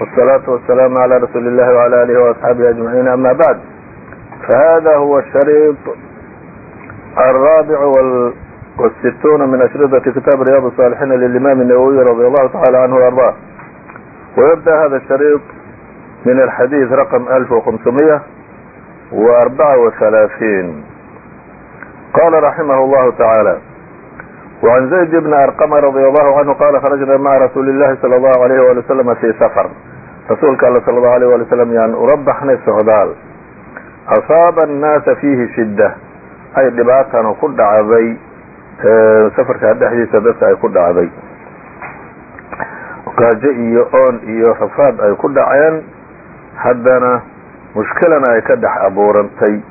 والصلاaة والسلام على رsuuل اللh وعلى آله وأصحaaبه أجمعين أmا bعd فhda huوa الشhrيط الرابع والستوuن min أشhرطة kitاaب رyاض الصالحين للإmام النwوي رضي الله taعالى عnه وأرضاه ويبدأ hda الشhrيط min الحadيث رقم ألف وخمسمية وأربعة وثaلaaثين qال رحimه الله تعالى وعn زayd بn arqma رadي الله عnه qala kharajna mعa rasuuli الlahi slى الlahu عalيh wali وsلم fii sfr rasuulka alla sala allahu alayh wali slam yaan ula baxnay socdaal. Asaaba annaasa fiihi shidda. Ay dhibaatana ku dhacday safarkaa dhexdiisa dadka ay ku dhacday. Gaajo iyo oon iyo rafaad ay ku dhaceen. Haddana mushkilana ay ka dhex abuurantay.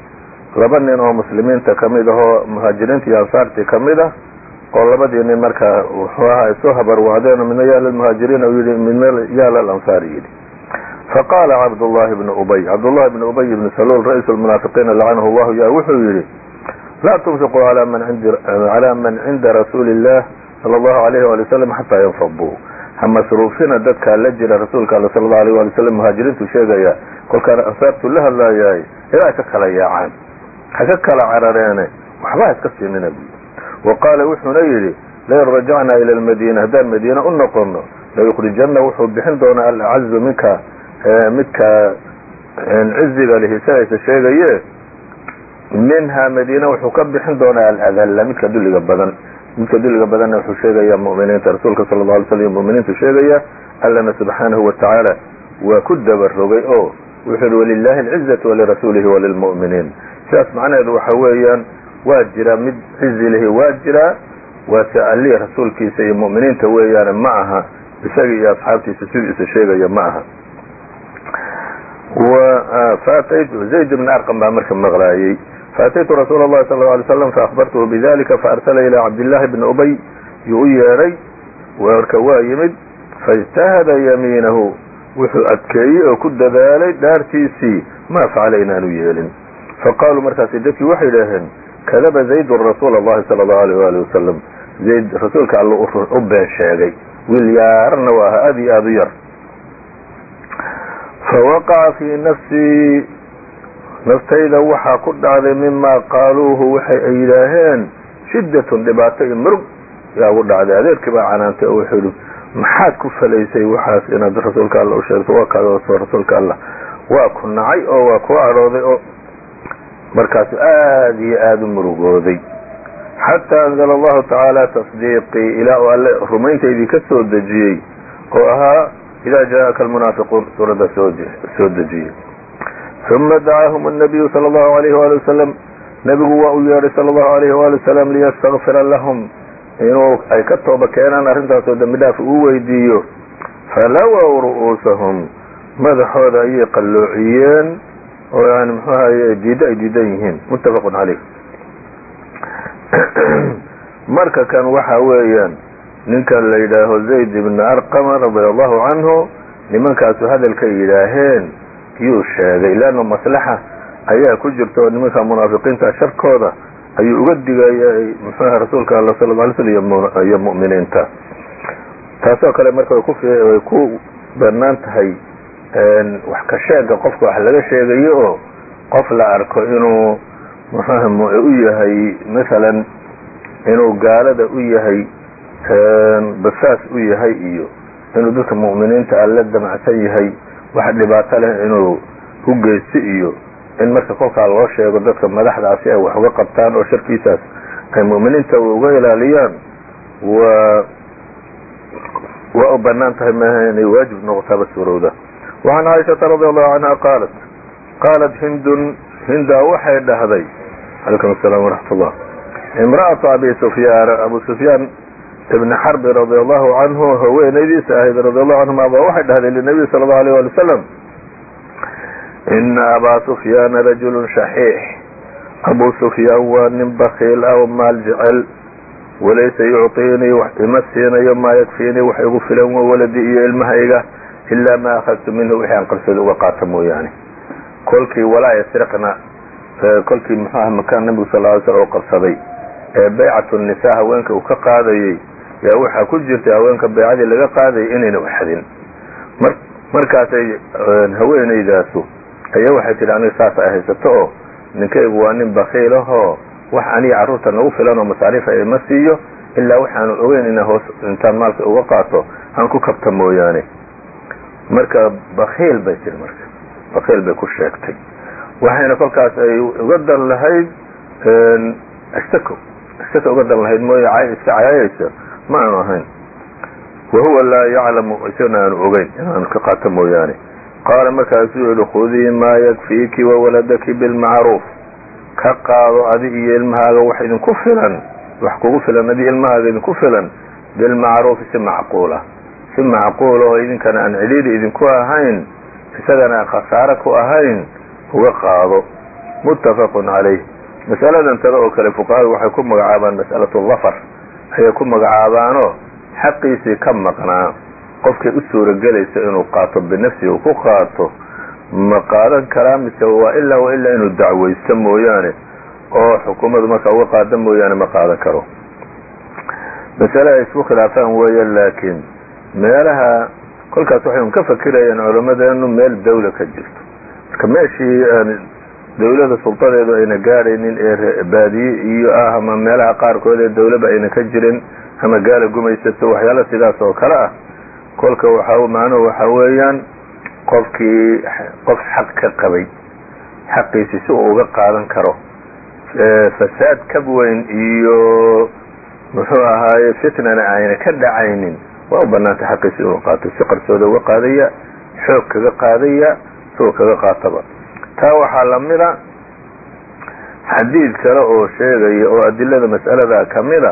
Laba nin oo muslimiinta ka mid ah oo muhaajiriinta iyo ansaartii ka ah oo labadii nin markaa wuxuu ahaa ay soo habarwaadeen midna yaa lilmuhaajiriina u yidhi midna yaa lilansaar yidhi faqaala cabdullahi bnu ubay cabdullahi bnu ubay bni saluul ra'iisu lmunaafiqiina lacanahu llahu ya wuxuu yidhi laa tunfiquu calaa man cinda rasuuli illah sala allahu alayhi wali wasalam xataa yanfaduu ha masruufina dadkaa la jira rasuulka all sala allahu alayh wali wasalam muhaajiriintu sheegaya kolkaan ansaartu la hadlaayahay ilaa ka kala yaacaan ha ka kala carareene waxba iska siinina buyi wa qaala wuxuuna yidhi lain rajacnaa ila lmadiina haddaan madiine u noqono layukrijanna wuxuu bixin doonaa alacazu minka midka ciziga lihi sagaysa sheegaye minhaa madiina wuxuu ka bixin doonaa aladalla midka dulliga badan. Midka dulliga badanna wuxuu sheegaya mu'miniinta rasuulka sala alla alay slam muminiintu sheegaya allana subxaanahu watacaala waa ku dabarogay oo wuxuu yihi walilahi alcizatu walirasuulihi walilmu'miniin sidaas macnaheedu waxa weeyaan waa jiraa mid cizi lihi waa jiraa waase allihii rasuulkiisa iyo mu'miniinta weeyaane ma aha isaga iyo asxaabtiisa sidiisa sheegaya ma aha zayd bn arqam baa marka maqlaayey faataytu rasuul اllahi sal alay slam faahbartuhu bidalika faarsala ilaa cabdillahi bni ubay yuu u yeedhay marka waa yimid faاjtahada yamiinahu wuxuu adkeeyey oo ku dadaalay dhaartiisii maa facala inaanu yeelin faqaaluu markaasi dadkii waxay idhaaheen kadaba zaydun rasuul اllahi sala allahu alayh wali wasalam zayd rasuulka alla u been sheegay wiil yaarna waa aha aad iyo aad u yar fawaqaca fii nafsii naftayda waxaa ku dhacday mimaa qaaluuhu waxay ay yidhaaheen shiddatun dhibaato iyo murug yaa ugu dhacday adeerkii baa canaantay oo wuxuu yihi maxaad ku falaysay waxaas inaad rasuulka alla u sheegto waa kaadooso rasuulka allah waa ku nacay oo waa ku adhooday oo markaasu aad iyo aada u murugooday xataa anzala allahu tacaala tasdiiqii ilaa uu alle rumayntaydii ka dejiyey oo ahaa ida jaءaka almunaafiquun suuradda soo dejiyey uma dacaahum الnabiyu salى اllahu alayh wali wasalam nebigu waa u yeedhay salى اllahu alayh wali wasalam liyastakfira lahum inuu ay ka tooba keenaan arrintaasoo dembi dhaaf uu weydiiyo falawow ru'uusahum madaxooda ayay qalloociyeen oo yani mxuu ahaye diiddo ay diidan yihiin muttafaqun caleyh marka kan waxa weeyaan ninkan la yidhaaho zayd ibn arqama radia allahu canhu nimankaasu hadalkay yidhaaheen yuu sheegay leanna maslaxa ayaa ku jirta oo nimanka munaafiqiinta sharkooda ayuu uga digayay muxuuha rasuulka alla sala ala sl iyo mu'miniinta. Taasoo kale marka way ku bannaan tahay wax ka sheega qofka wax laga sheegayo oo qof la arko inuu muxuuha u yahay masalan inuu gaalada u yahay basaas u yahay iyo inuu dadka mu'miniinta alla damacsan yahay wax dhibaato leh inuu u geysto iyo in marka kolkaa loo sheego dadka madaxdaasi ay wax uga qabtaan oo sharkiisaas ay mu'miniinta uga ilaaliyaan waa waa u bannaan tahay maaha inay waajib noqotaaba suurowda. Wacan caaishata radi allahu canha qaalat qaalat hindun hindaa waxay dhahday calaykum asalaam waraxmat imra'atu abi sufyaan abu sufyaan ibn xarbi radi allahu canhu haweenaydiisa ahayd radi allahu canhuma waxay dhahday linabiy sala allahu alayh wali wasalam ina abaa sufyaana rajulun shaxiix. Abuu sufyaan waa nin bakiil ah maal jecel. Walaysa yucطiinii wax ima siinayo maa yakfiinii wax igu filan wa waladi iyo ilmahayga ilaa maa akhadtu minhu wixii aan qarsooda uga qaata mooyaane. Kolkii walaa yasriqna kolkii muxuu aha makaan nabigu sal ly sl oo qabsaday ee baycatu nisaa haweenka uu ka qaadayey yaa waxaa ku jirtay haweenka baycadii laga qaadayay inayna waxadin markaasay haweenaydaasu ayaa waxay tidhi aniga saas ay haysato oo ninkaygu waa nin bakiilahoo wax aniga carruurta nagu filan oo masaariifa ima siiyo ilaa waxaanu ogeyn inaa hoos intaan maalka uga qaato aan ku kabta mooyaane. Marka bakiil bay tiri marka bakiil bay ku sheegtay. Waxayna kolkaas ay uga dan lahayd astako astako uga dan lahayd mooye iska cayaayaysa ma aanu ahayn. Wahuwa laa yaclamu isagana aanu ogeyn inaanu ka qaato mooyaane. Qaala markaasuu yihi khudii maa yakfiiki wawaladaki bilmacruuf. Ka qaado adi iyo ilmahaaga wax idinku filan wax kugu filan adi ilmahaaga idinku filan bilmacruufi si macquula si macquula oo idinkana aan cidhiidhi idinku ahayn isagana aan khasaare ku ahayn uga qaado. Muttafaqun calayh. Masaladan tada oo kale fuqahadu waxay ku magacaabaan mas'alatu dafar ayay ku magacaabaanoo xaqiisii ka maqnaa qofkay u suuragelaysa inuu qaato binafsihi uu ku qaato ma qaadan karaa mise waa ilaa wa ilaa inuu dacwaysto mooyaane oo xukuumadu markaa uga qaada mooyaane ma qaadan karo. Masale ay isku khilaafaan weeye laakiin meelaha kolkaas waxay un ka fakirayeen culammadeenu meel dawla ka jirto. Marka meeshii dawlada sultadeedu ayna gaadhaynin ee baadiye iyo ah ama meelaha qaarkood ee dawlaba ayna ka jirin ama gaala gumaysato waxyaala sidaas oo kale ah. Kolka macnuhu waxa weeyaan qofkii qof xaq ka qabay xaqiisi si uu uga qaadan karo fasaad ka weyn iyo muxuu ahaaye fitnana ayna ka dhacaynin. Waa u banaantay xaqiisi inuu qaato si qarsooda uga qaadaya xoog kaga qaadaya siuu kaga qaataba taa waxaa lamida xadiid kale oo sheegaya oo adilada mas'alada kamida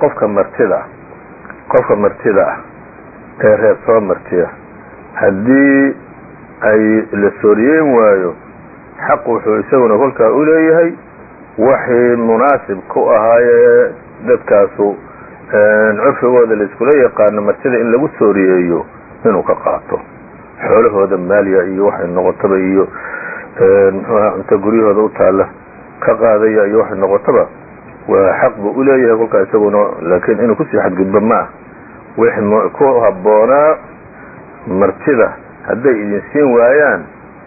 qofka martida qofka martida ah ee reer soo martiya haddii ay la sooriyeyn waayo xaq wuxuu isaguna kolkaa u leeyahay waxii munaasib ku ahaayee dadkaasu curfigooda laiskula yaqaano martida in lagu sooriyeeyo inuu ka qaato xoolahooda maaliya iyo waxay noqotaba iyo mxuaha cunto guryahooda u ka qaadaya iyo waxay noqotaba waa xaq buu uleeyahay kolkaa isaguna laakiin inuu ku sii xadgudbo ma ah wixii ku habboonaa martida hadday idin siin waayaan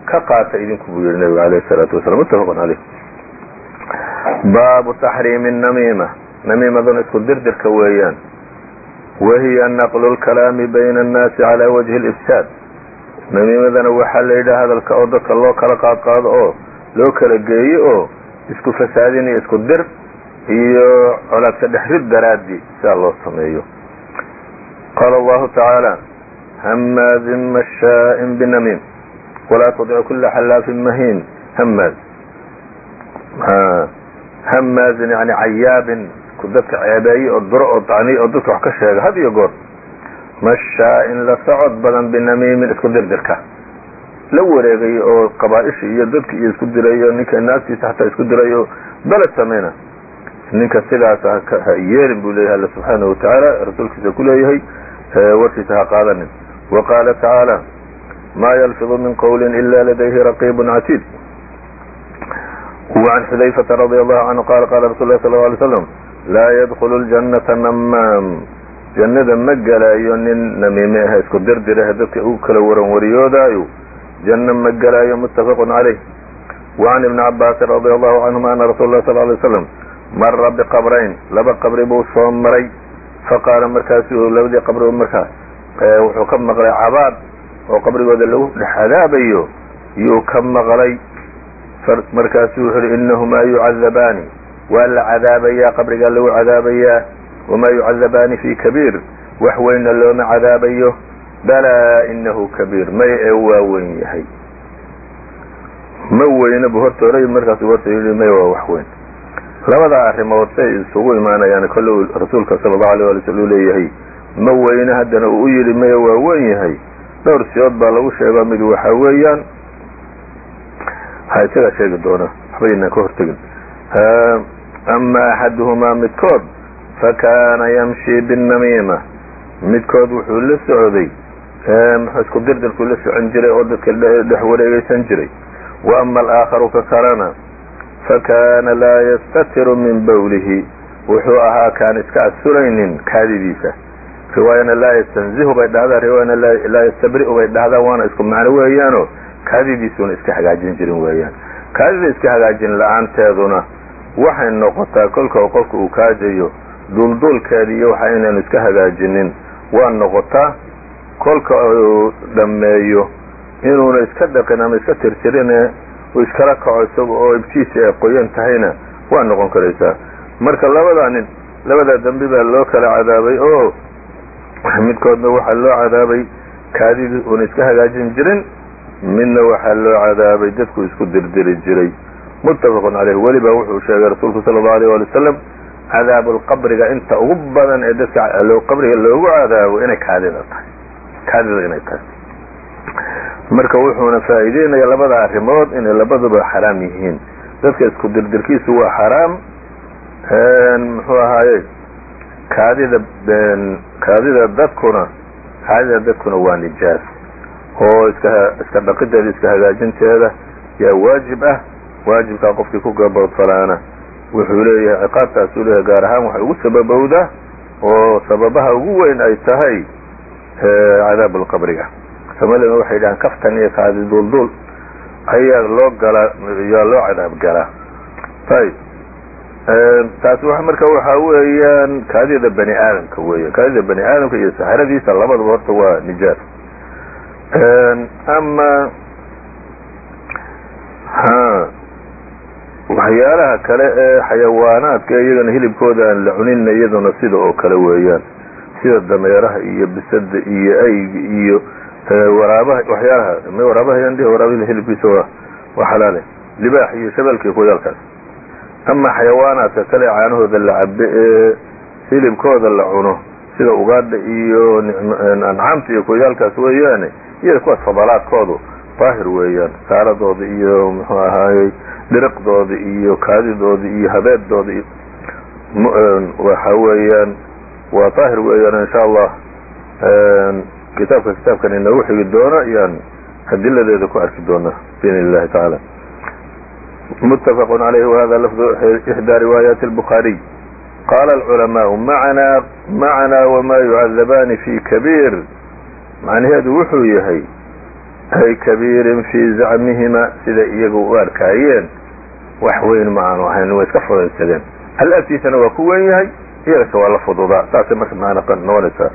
ka qaata idinku buu yihi nebigu alayh salaatu wasalaam. Mutafaqun caleyh baabu taxriimi namiima. Namiimaduna isku dirdirka weeyaan. Wahiya naqlu lkalaami bayna annaasi calaa wajhi lifsaad namiimadana waxaa la yidhaha hadalka oo dadka loo kala qaadqaado oo loo kala geeyo oo isku fasaadin iyo isku dir iyo colaadka dhexrid daraadii sidaa loo sameeyo. Qaala allahu tacaala hamaazin mashaa'in binamiim. Walaa tudic kula xallaafin mahiin hamaaz hamaazin yani cayaabin dadka ceebeeye oo duro oo dacniy oo dadka wax ka sheega had iyo goor mashaa'in la socod badan binamiimin isku dirdirka la wareegay oo qabaaisha iyo dadka iyo isku dirayo ninka naagtiisa xataa isku dirayo beled samayna ninka sidaas ha yeelin buu leeyahay alla subxaanahu watacaala rasuulkiisa ku leeyahay warkiisa ha qaadanin wa qaala tacaala ma yalfidu min qowlin ila ladayhi raqiibun catiid وعn xudayfata radi allahu canhu qala qala rasul lah sal ه alay slam laa yadkulu ljannata namaam jannada ma gelaayo nin namiime ah isku dirdirah dadka u kala waran wariyoodaayo janno ma gelaayo muttafaqun calayh. وعan ibni cabaasin radi allahu canhuma ana rasul lah sal lay slam mara biqabrayn laba qabri buu soo maray. Faqaala markaasu labadii qabri markaa wuxuu ka maqlay cabaad oo qabrigooda lagu dhex cadaabayo yuu ka maqlay. Markaasuu wuxu uhi inahumaa yucadabaani. Waa la cadaabayaa qabrigaa lagu cadaabayaa wamaa yucadabaani fi kabiir wax weynna looma cadaabayo balaa inahu kabiir may ee waa weyn yahay ma weyna bu hortooray markaasu horta yii may waa wax weyn labada arrimood say isugu imaanayaan kolle rasuulka sala allahu alay wala sl uu leeyahay ma weyne haddana uu u yidhi maya waa weyn yahay dhowr siyood baa lagu sheego mid waxa weeyaan ha isagaa sheegi doona waxba inaan ka hortegin ama axaduhumaa midkood fakana yamshi binnamiima midkood wuxuu la socday muxuu isku dirdirkuu la socon jiray oo dadka dhex wareegeysan jiray wa ama alaakharu ka fakana laa yastatiru min bawlihi wuxuu ahaa kaan iska asuraynin kaadidiisa riwaayana laa yastanzihu bay dhahdaa riwaayana laa yastabri'u bay dhahdaa waana isku macno weeyaanoo kaadidiisuuna iska hagaajin jirin weeyaan kaadida iska hagaajin la'aanteeduna waxay noqotaa kolka qofka uu kaajayo duulduulkeeda iyo waxa inaanu iska hagaajinin. Waa noqotaa kolka uu dhammeeyo inuuna iska dhaqin ama iska tirtirine uu iskala kaco isaga oo ibtiisa ay qoyan tahayna waa noqon karaysaa marka labadaa nin labadaa dambi baa loo kala cadaabay oo midkoodna waxaa loo cadaabay kaadidii uuna iska hagaajin jirin midna waxaa loo cadaabay dadku isku dirdiri jiray. Muttafaqun caleyh weliba wuxuu sheegay rasuulku sala allau alيyh wali wasalam cadaabulqabriga inta ugu badan ee dadka qabriga loogu cadaabo inay kaadida tahay kaadida inay tahay marka wuxuuna faa'iideynaya labada arrimood inay labaduba xaraam yihiin dadka isku dirdirkiisu waa xaraam muxuu ahaaye kaadida kaadida dadkuna kaadida dadkuna waa nijaas oo iska iska dhaqideeda iska hagaajinteeda yaa waajib ah waajibkaa qofkii ku gaboodfalaana wuxuu leeyahay ciqaabtaasuu leeyahay gaar ahaan waxay ugu sababowdaa oo sababaha ugu weyn ay tahay cadaab alqabriga soomaalida waxay dhahaan kaftan iyo kaadi duulduul ayaa loo galaa yaa loo cadaab galaa ayb taas marka waxa weeyaan kaadida bani aadamka weya kaadida bani aadamka iyo saxradiisa labadaba horta waa nijaas. Ama waxyaalaha kale ee xayawaanaadka iyagana hilibkooda aan la cuninna iyaduna sida oo kale weeyaan. Sida dameeraha iyo bisada iyo ayga iyo waraabaha waxyaalaha waraabaha waraabada hilibkiisa waa xalaale libaax iyo shabeelka kuyaalkaas ama xayawaanaadka kale caanahooda la cabe ee hilibkooda la cuno sida ugaadha iyo ancaamta iyo kuyaalkaas weeyaane. Iyada kuwaas fadalaadkoodu daahir weeyaan saaradooda iyo muxuu ahaayey dhiriqdooda iyo kaadidooda iyo habeedooda iyo waxa weeyaan waa daahir weeyaan insha allah kitaabka kitaabkan inagu xigi doono ayaan adiladeeda ku arki doonaa biidn illahi tacaala متفق عليه وهذا لفظ إحدى روايات البخاري قال العلماء معنى معنى وما يعذبان في كبير macnaheedu wuxuu yahay ay kabiirin fii zacmihima sida iyagu u arkaayeen wax weyn ma aanu ahayn way iska fudaysadeen hal agtiisana waa ku wen yahay iyagase waa la fududaa saasay marka macna noqonaysaa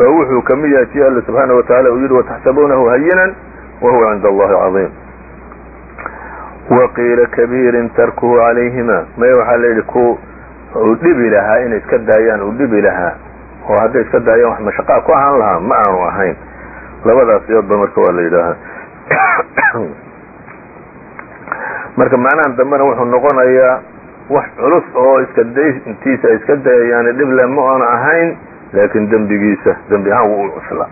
oo wuxuu ka mid yahay tii alla subxaana watacaala uu yidhi wataxsabuunahu hayinan wahuwa cinda allahi cadiim waqiila kabiirin tarkuhu calayhima maya waxaa la yidhi ku uu dhibi lahaa inay iska daayaan uu dhibi lahaa. Oo hadday iska daayaan wax mashaqaa ku ahaan lahaa ma aanu ahayn. Labadaas marka waa la yidhaahaa marka macnahan dambena wuxuu noqonayaa wax culus oo iska dayntiisa ay iska dayayaan dhible ma aanu ahayn laakiin dembigiisa dembi ahaan wuu u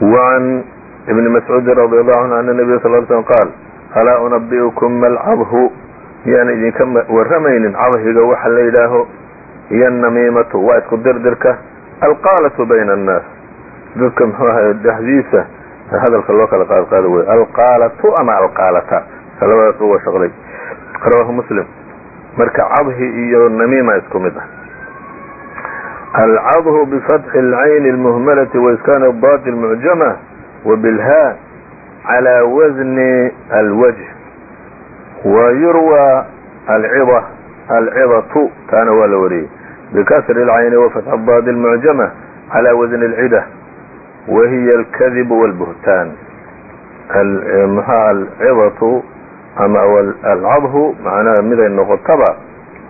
وعn ibni mascuudi radi allahu canhu ana nabiya sal l slm qaal alaa unabi'ukum malcabhu miyaan idinka warramaynin cabhiga waxa la yidhaaho iyo namiimatu waa isku dirdirka alqaalatu bayna annaas. Dadka muxuu ahay dhexdiisa hadalka loo kala qaadqaado wey alqaalatu ama alqaalata labadaas uga shaqlay rawaahu muslim marka cabhi iyo namiima isku mid ah alcadhu bifatxi اlcayni اlmuhmalati waiskaan اdaadi اlmucjama wabilha calى wasni alwajh wayurwى alcida alcidatu taana waa la wariyey bikasri اlcayni wafatx daadi اlmucjama calى wasni اlcida wahiy اlkadib wاlbuhtaan mxaa alcidatu ama alcadhu macnaha miday noqotaba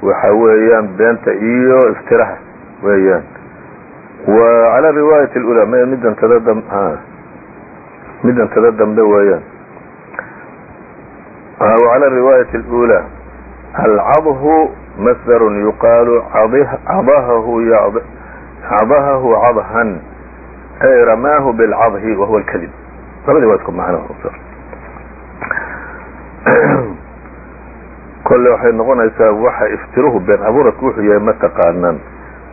waxa weeyaan beenta iyo iftiraha weeyaan. Wa calaa riwaayat اlula m middan tada dam middan tada dambe weeyaan. Wacalaa riwaayat اlula alcadhu masdarun yuqaalu cadahahu cadahahu cadhan ay ramaahu bilcadhi wa alkadib labadii waa isku macno kole waxay noqonaysaa waxa iftiruhu been abuuradku wuxuu yahay ma taqaanaan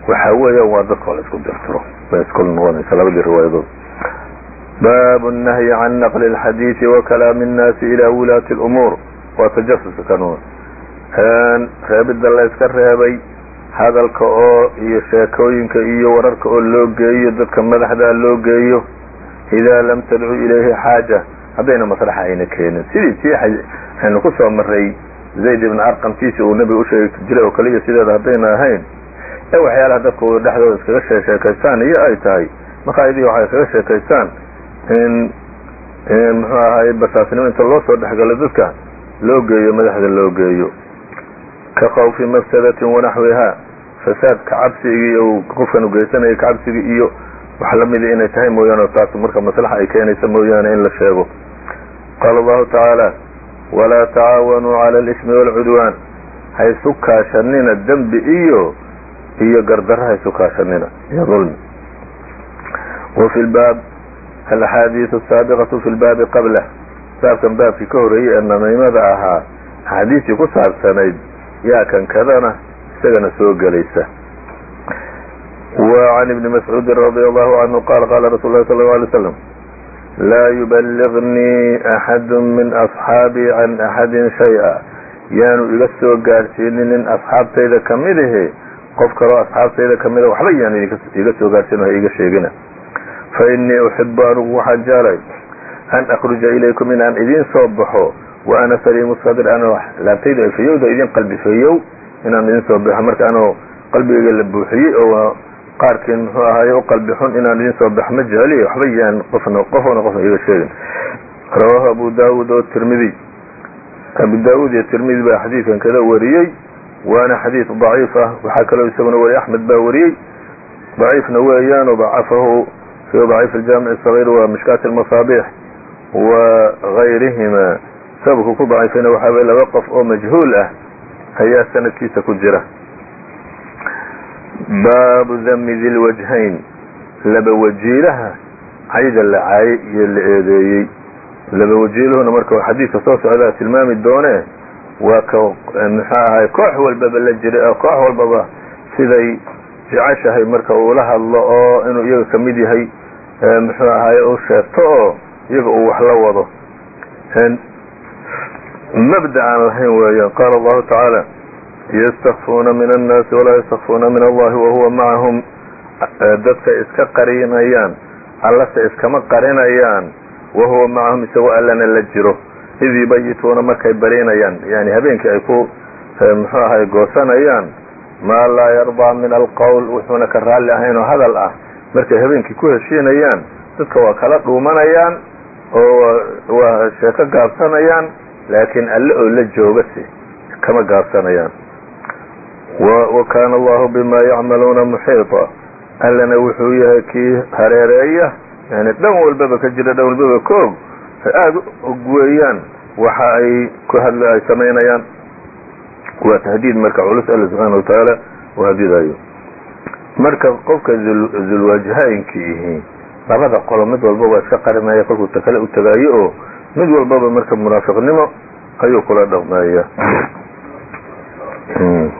waxa weeyaan waa dadka la isku dirtiro bay isku noqonaysaa labadii riwaayadood bab النهي عن نqل الxadيiث وكلام الناasi إlى wulaة الأmuur waa tajasuska kan reebida la yska reebay hadalka oo iyo sheekooyinka iyo wararka oo loo geeyo dadka madaxdaa loo geeyo idaa lam tadcu ilayhi xaaja haddayna maslaxa ayna keenin. Sidii tii aynu ku maray zayd ibn arqamtiisi uu nebiga usheegi jiray oo kaliya sideeda haddayna ahayn. Ee waxyaalaha dadku dhexdooda iskaga sheesheekaystaan iyo ay tahay. Maqaayadii waxay kaga sheekaystaan in muxuu ahaay basaasnimo inta loo dhexgalo dadka loo geeyo madaxda loo geeyo. Ka khawfi mafsadatin wanaxwiha fasaadka cabsigii uu qofkan ugeysanaya kacabsigii iyo wax lamida inay tahay mooyaane taas marka maslaxa ay keenaysa mooyaane in la sheego. Qaala allahu tacaala walaa tacaawanuu cala alismi waalcudwaan haysu kaashanina dembi iyo iyo gardarro haysu kaashanina iyo dulmi. Wa fi lbaab alaxaadiisu asaabiqatu fi lbaabi qablah baabkan baabkii ka horeeyey ee namiimada ahaa axaadiistii ku saabsanayd yaa kankadana isagana soo gelaysa وعn بن مسعوud رضي الله عنه qال qال رsuل الله صلى الله عليه وسلم lا يبلغنيi أحad min أصحاaبي عan أحadi شhayئa yaanu iga soo gaarsiininin أصxaabtayda kamidahe qof kaloo أصxaabtayda kamida waxba yaanu iga soo gaarsiin ha iga sheegina faإنii أحib anugu waxaan jeclay أn أkرجa إlayكم inaan idin soo baxo وأna sليم الصدر ano laabtayda fayowda idin qalbi fayow inaan idin soo baxo marka anoo qalbigayga la buuxiyey oo qaarkiin muxuu ahaay u xun inaan idin soo bax ma waxba yaan qofna qofna qofna iga sheegin. Rawaahu abu daawuud oo tirmidiy abu daawuud iyo tirmidi baa xadiidkan kada wariyey waana xadiid daciif ah. Waxaa kaloo isaguna wariy axmed baa wariyey. Daciifna weeyaan dacafahu fi daciif aljaamic asagir wa mishkaat almasaabix wa gayrihima sababka ku daciifayna waxaa weye laba qof oo majhuul ah ayaa sanadkiisa ku jira baabu dami di lwajhayn laba wajiilaha cayda la caayay iyo la eedeeyey laba wajiiluhuna marka xadiidka soo socdaa tilmaami doone waa ka muxuu ahay koox walbaba la jiray oo koox walbaba siday jeceshahay marka uula hadlo oo inuu iyaga ka yahay muxuu ahaye u sheegto oo iyaga uu wax la wado mabda aan lahayn weeyaan qaala allahu tacaala ystakfuuna min annaasi walaa yastakfuuna min allahi wahuwa macahum dadka iska qarinayaan allase iskama qarinayaan wahuwa macahum isagoo allana la jiro id yubayituuna markay barinayaan yani habeenkii ay ku muxuu ahay goosanayaan maa laa yardaa min alqowl wuxuuna ka raalli ahayn oo hadal ah markay habeenkii ku heshiinayaan dadka waa kala dhuumanayaan oo waa sheeko gaabsanayaan laakiin alle oo la joogase kama gaabsanayaan wakaana allahu bima yacmaluuna muxiita allana wuxuu yahay kii hareereeya yani dhan walbaba ka jira dhan walbaba koog aada og weeyaan waxa ay ku hadl ay samaynayaan. Waa tahdiid marka culus alla subxaana watacaala u hadidayo marka qofka zulwajhaynkiihi labada qolo mid walba waa iska qarinaya kolkuu kale u oo mid walbaba marka munaafiqnimo ayuu kula dhaqmaya hmm.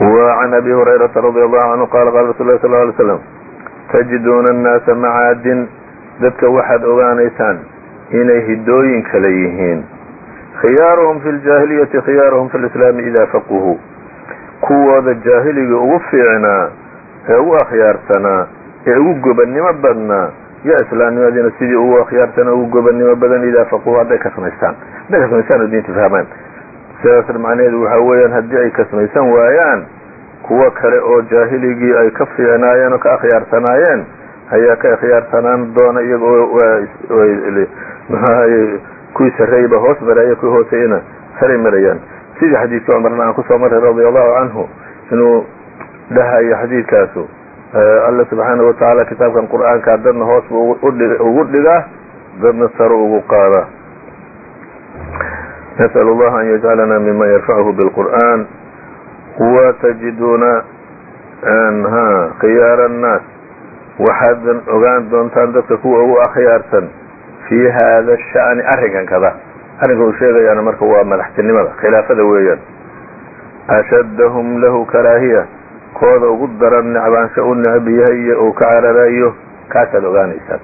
وعن أbي هريرة رضي الله عنه qال qال رsuل الله صلى اه عليه وسلم تجدوna الناaسa macaadin dadka waxaad ogaanaysaan inay hidooyin kale yihiin khiyaaruhum fi الجاahilيةi khiyaaruhum fi الإسلام إida faqهuu kuwooda jaahiliga ugu fiicnaa ee ugu akhyaarsanaa ee ugu gobannimo badnaa yaa islaamnimadiina sidii ugu akhyaarsanaa ugu gobannimo badan idaa faqهuu hadday kasmaystaan hadday kasmaystaan oo diinta fahmaan sidaas macnaheedu waxaa weeyaan haddii ay kasmaysan waayaan kuwo kale oo jaahiligii ay ka fiicnaayeen oo ka akhyaarsanaayeen ayaa ka akhyaarsanaan doona iyaga mxuahaye kuwii sarreeyba hoos maraya kuwii hooseeyana saray marayaan. Sidii xadiidkii cumarna aan ku soo maray radia allahu canhu inuu dhahayo xadiidkaasu alla subxaana watacaala kitaabkan qur'aanka dadna hoos buu ugu dhigaa dadna saro ugu qaadaa نسأل الله أن يجعلنا ممن يرفعه بالقرآن وتجدuna khiyaar الناas waxaad ogaan doontaan dadka kuwa ugu akhyaarsan fii hada الشhأن arrinkan kada arrinka uu sheegayaana marka waa madaxtinimada khilaafada weeyaan أشadهم lahu karaahiya kooda ugu daran necbaansho u necb yahay iyo uu ka cararayo kaasaad ogaanaysaan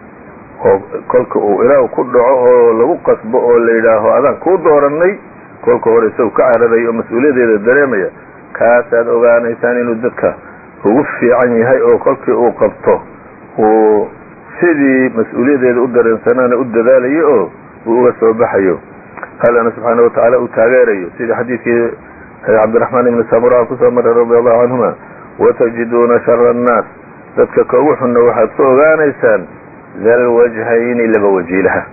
oo kolka uu ilaa ku dhaco oo lagu qasbo oo la yidhaaho adaan kuu dooranay kolka hore isagu ka cararayo oo mas'uuliyadeeda dareemaya kaasaad ogaanaysaan inuu dadka ugu fiican yahay oo kolkii uu qabto uu sidii mas'uuliyadeeda u dareensanaana u dadaalayo oo uu uga soo baxayo. Allana subxaana watacaala uu taageerayo. Sidii xadiidkii cabdiraxmaan ibni samura ku soo maray radi allahu canhuma watajiduuna shara annaas. Dadka ka ugu xunna waxaad ku ogaanaysaan dar lwajhayni laba waji laha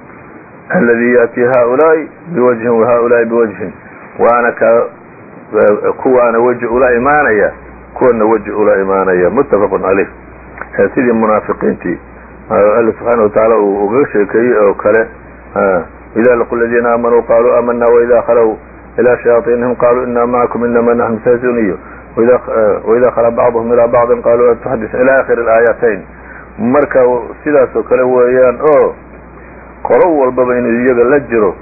aladii yaatii haulaai biwajhin wahaulaai biwajhin waana ka kuwaana weji ula imaanaya kuwana weji ula imaanaya muttafaqun caleyh sidii munaafiqiintii alla subxaana watacaala uu uga sheekeeyey oo kale ida laqu ladiina aamanuu qaaluu aamana waida khalow ilaa shayaaiinihim qaaluu ina macakum inama naxnu sasun iyo waidaa khala bacduhum ilaa bacdin qaaluu tuxadis ila akhiri ayaatayn marka sidaas oo kale weeyaan oo qolo walbaba inuu iyaga la jiro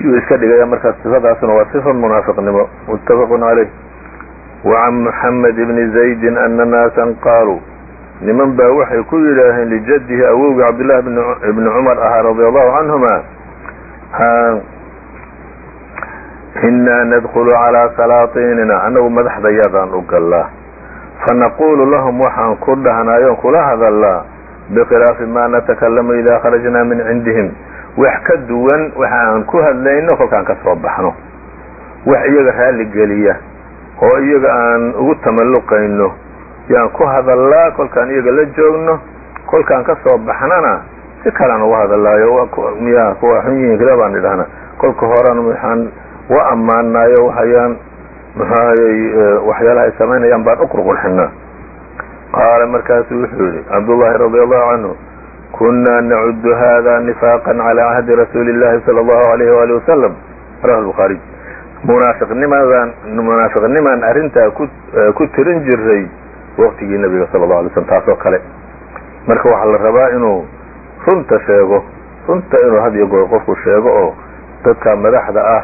yuu iska dhigaya markaas sifadaasna waa sifa munaafiqnimo muttafaqun caleyh wacan muxamed bni zaydin ana naasan qaaluu niman baa waxay ku yidhaaheen lijaddihi awowgii cabdillahi ibni cumar ahaa radia allahu canhuma inaa nadkulu calaa salaatiinina annagu madaxdayadaan u gallaa fanaqulu lahum waxaan ku dhahnaayoon kula hadallaa bikhilaafi ma natakalamu idaa kharajnaa min cindihim wax ka duwan waxa aan ku hadlayno kolkaan ka soo baxno wax iyaga raalli geliya oo iyaga aan ugu tamalluqayno yaan ku hadallaa kolkaan iyaga la joogno kolkaan ka soo baxnana si kalaan uga hadallaayo miyaa kuwa xun yihiin kida baan idhahnaa kolka horan waxaan wa ammaanaayo waxayaan muxuahayey waxyaalaha ay samaynayaan baan u qurqurxinaa. Qaala markaasu wuxuu yihi cabdullaahi radi allahu canhu kunaa nacudu hada nifaaqan calaa cahdi rasuuli llahi sala allahu alayh waali wasalam rawahu lbukhaariy munaafiqnimadan munaafiqnimaan arrintaa ku ku tirin jiray waqtigii nabiga sala allahu alay slm taasoo kale. Marka waxaa la rabaa inuu runta sheego runta inuu had iyo goor qofku sheego oo dadka madaxda ah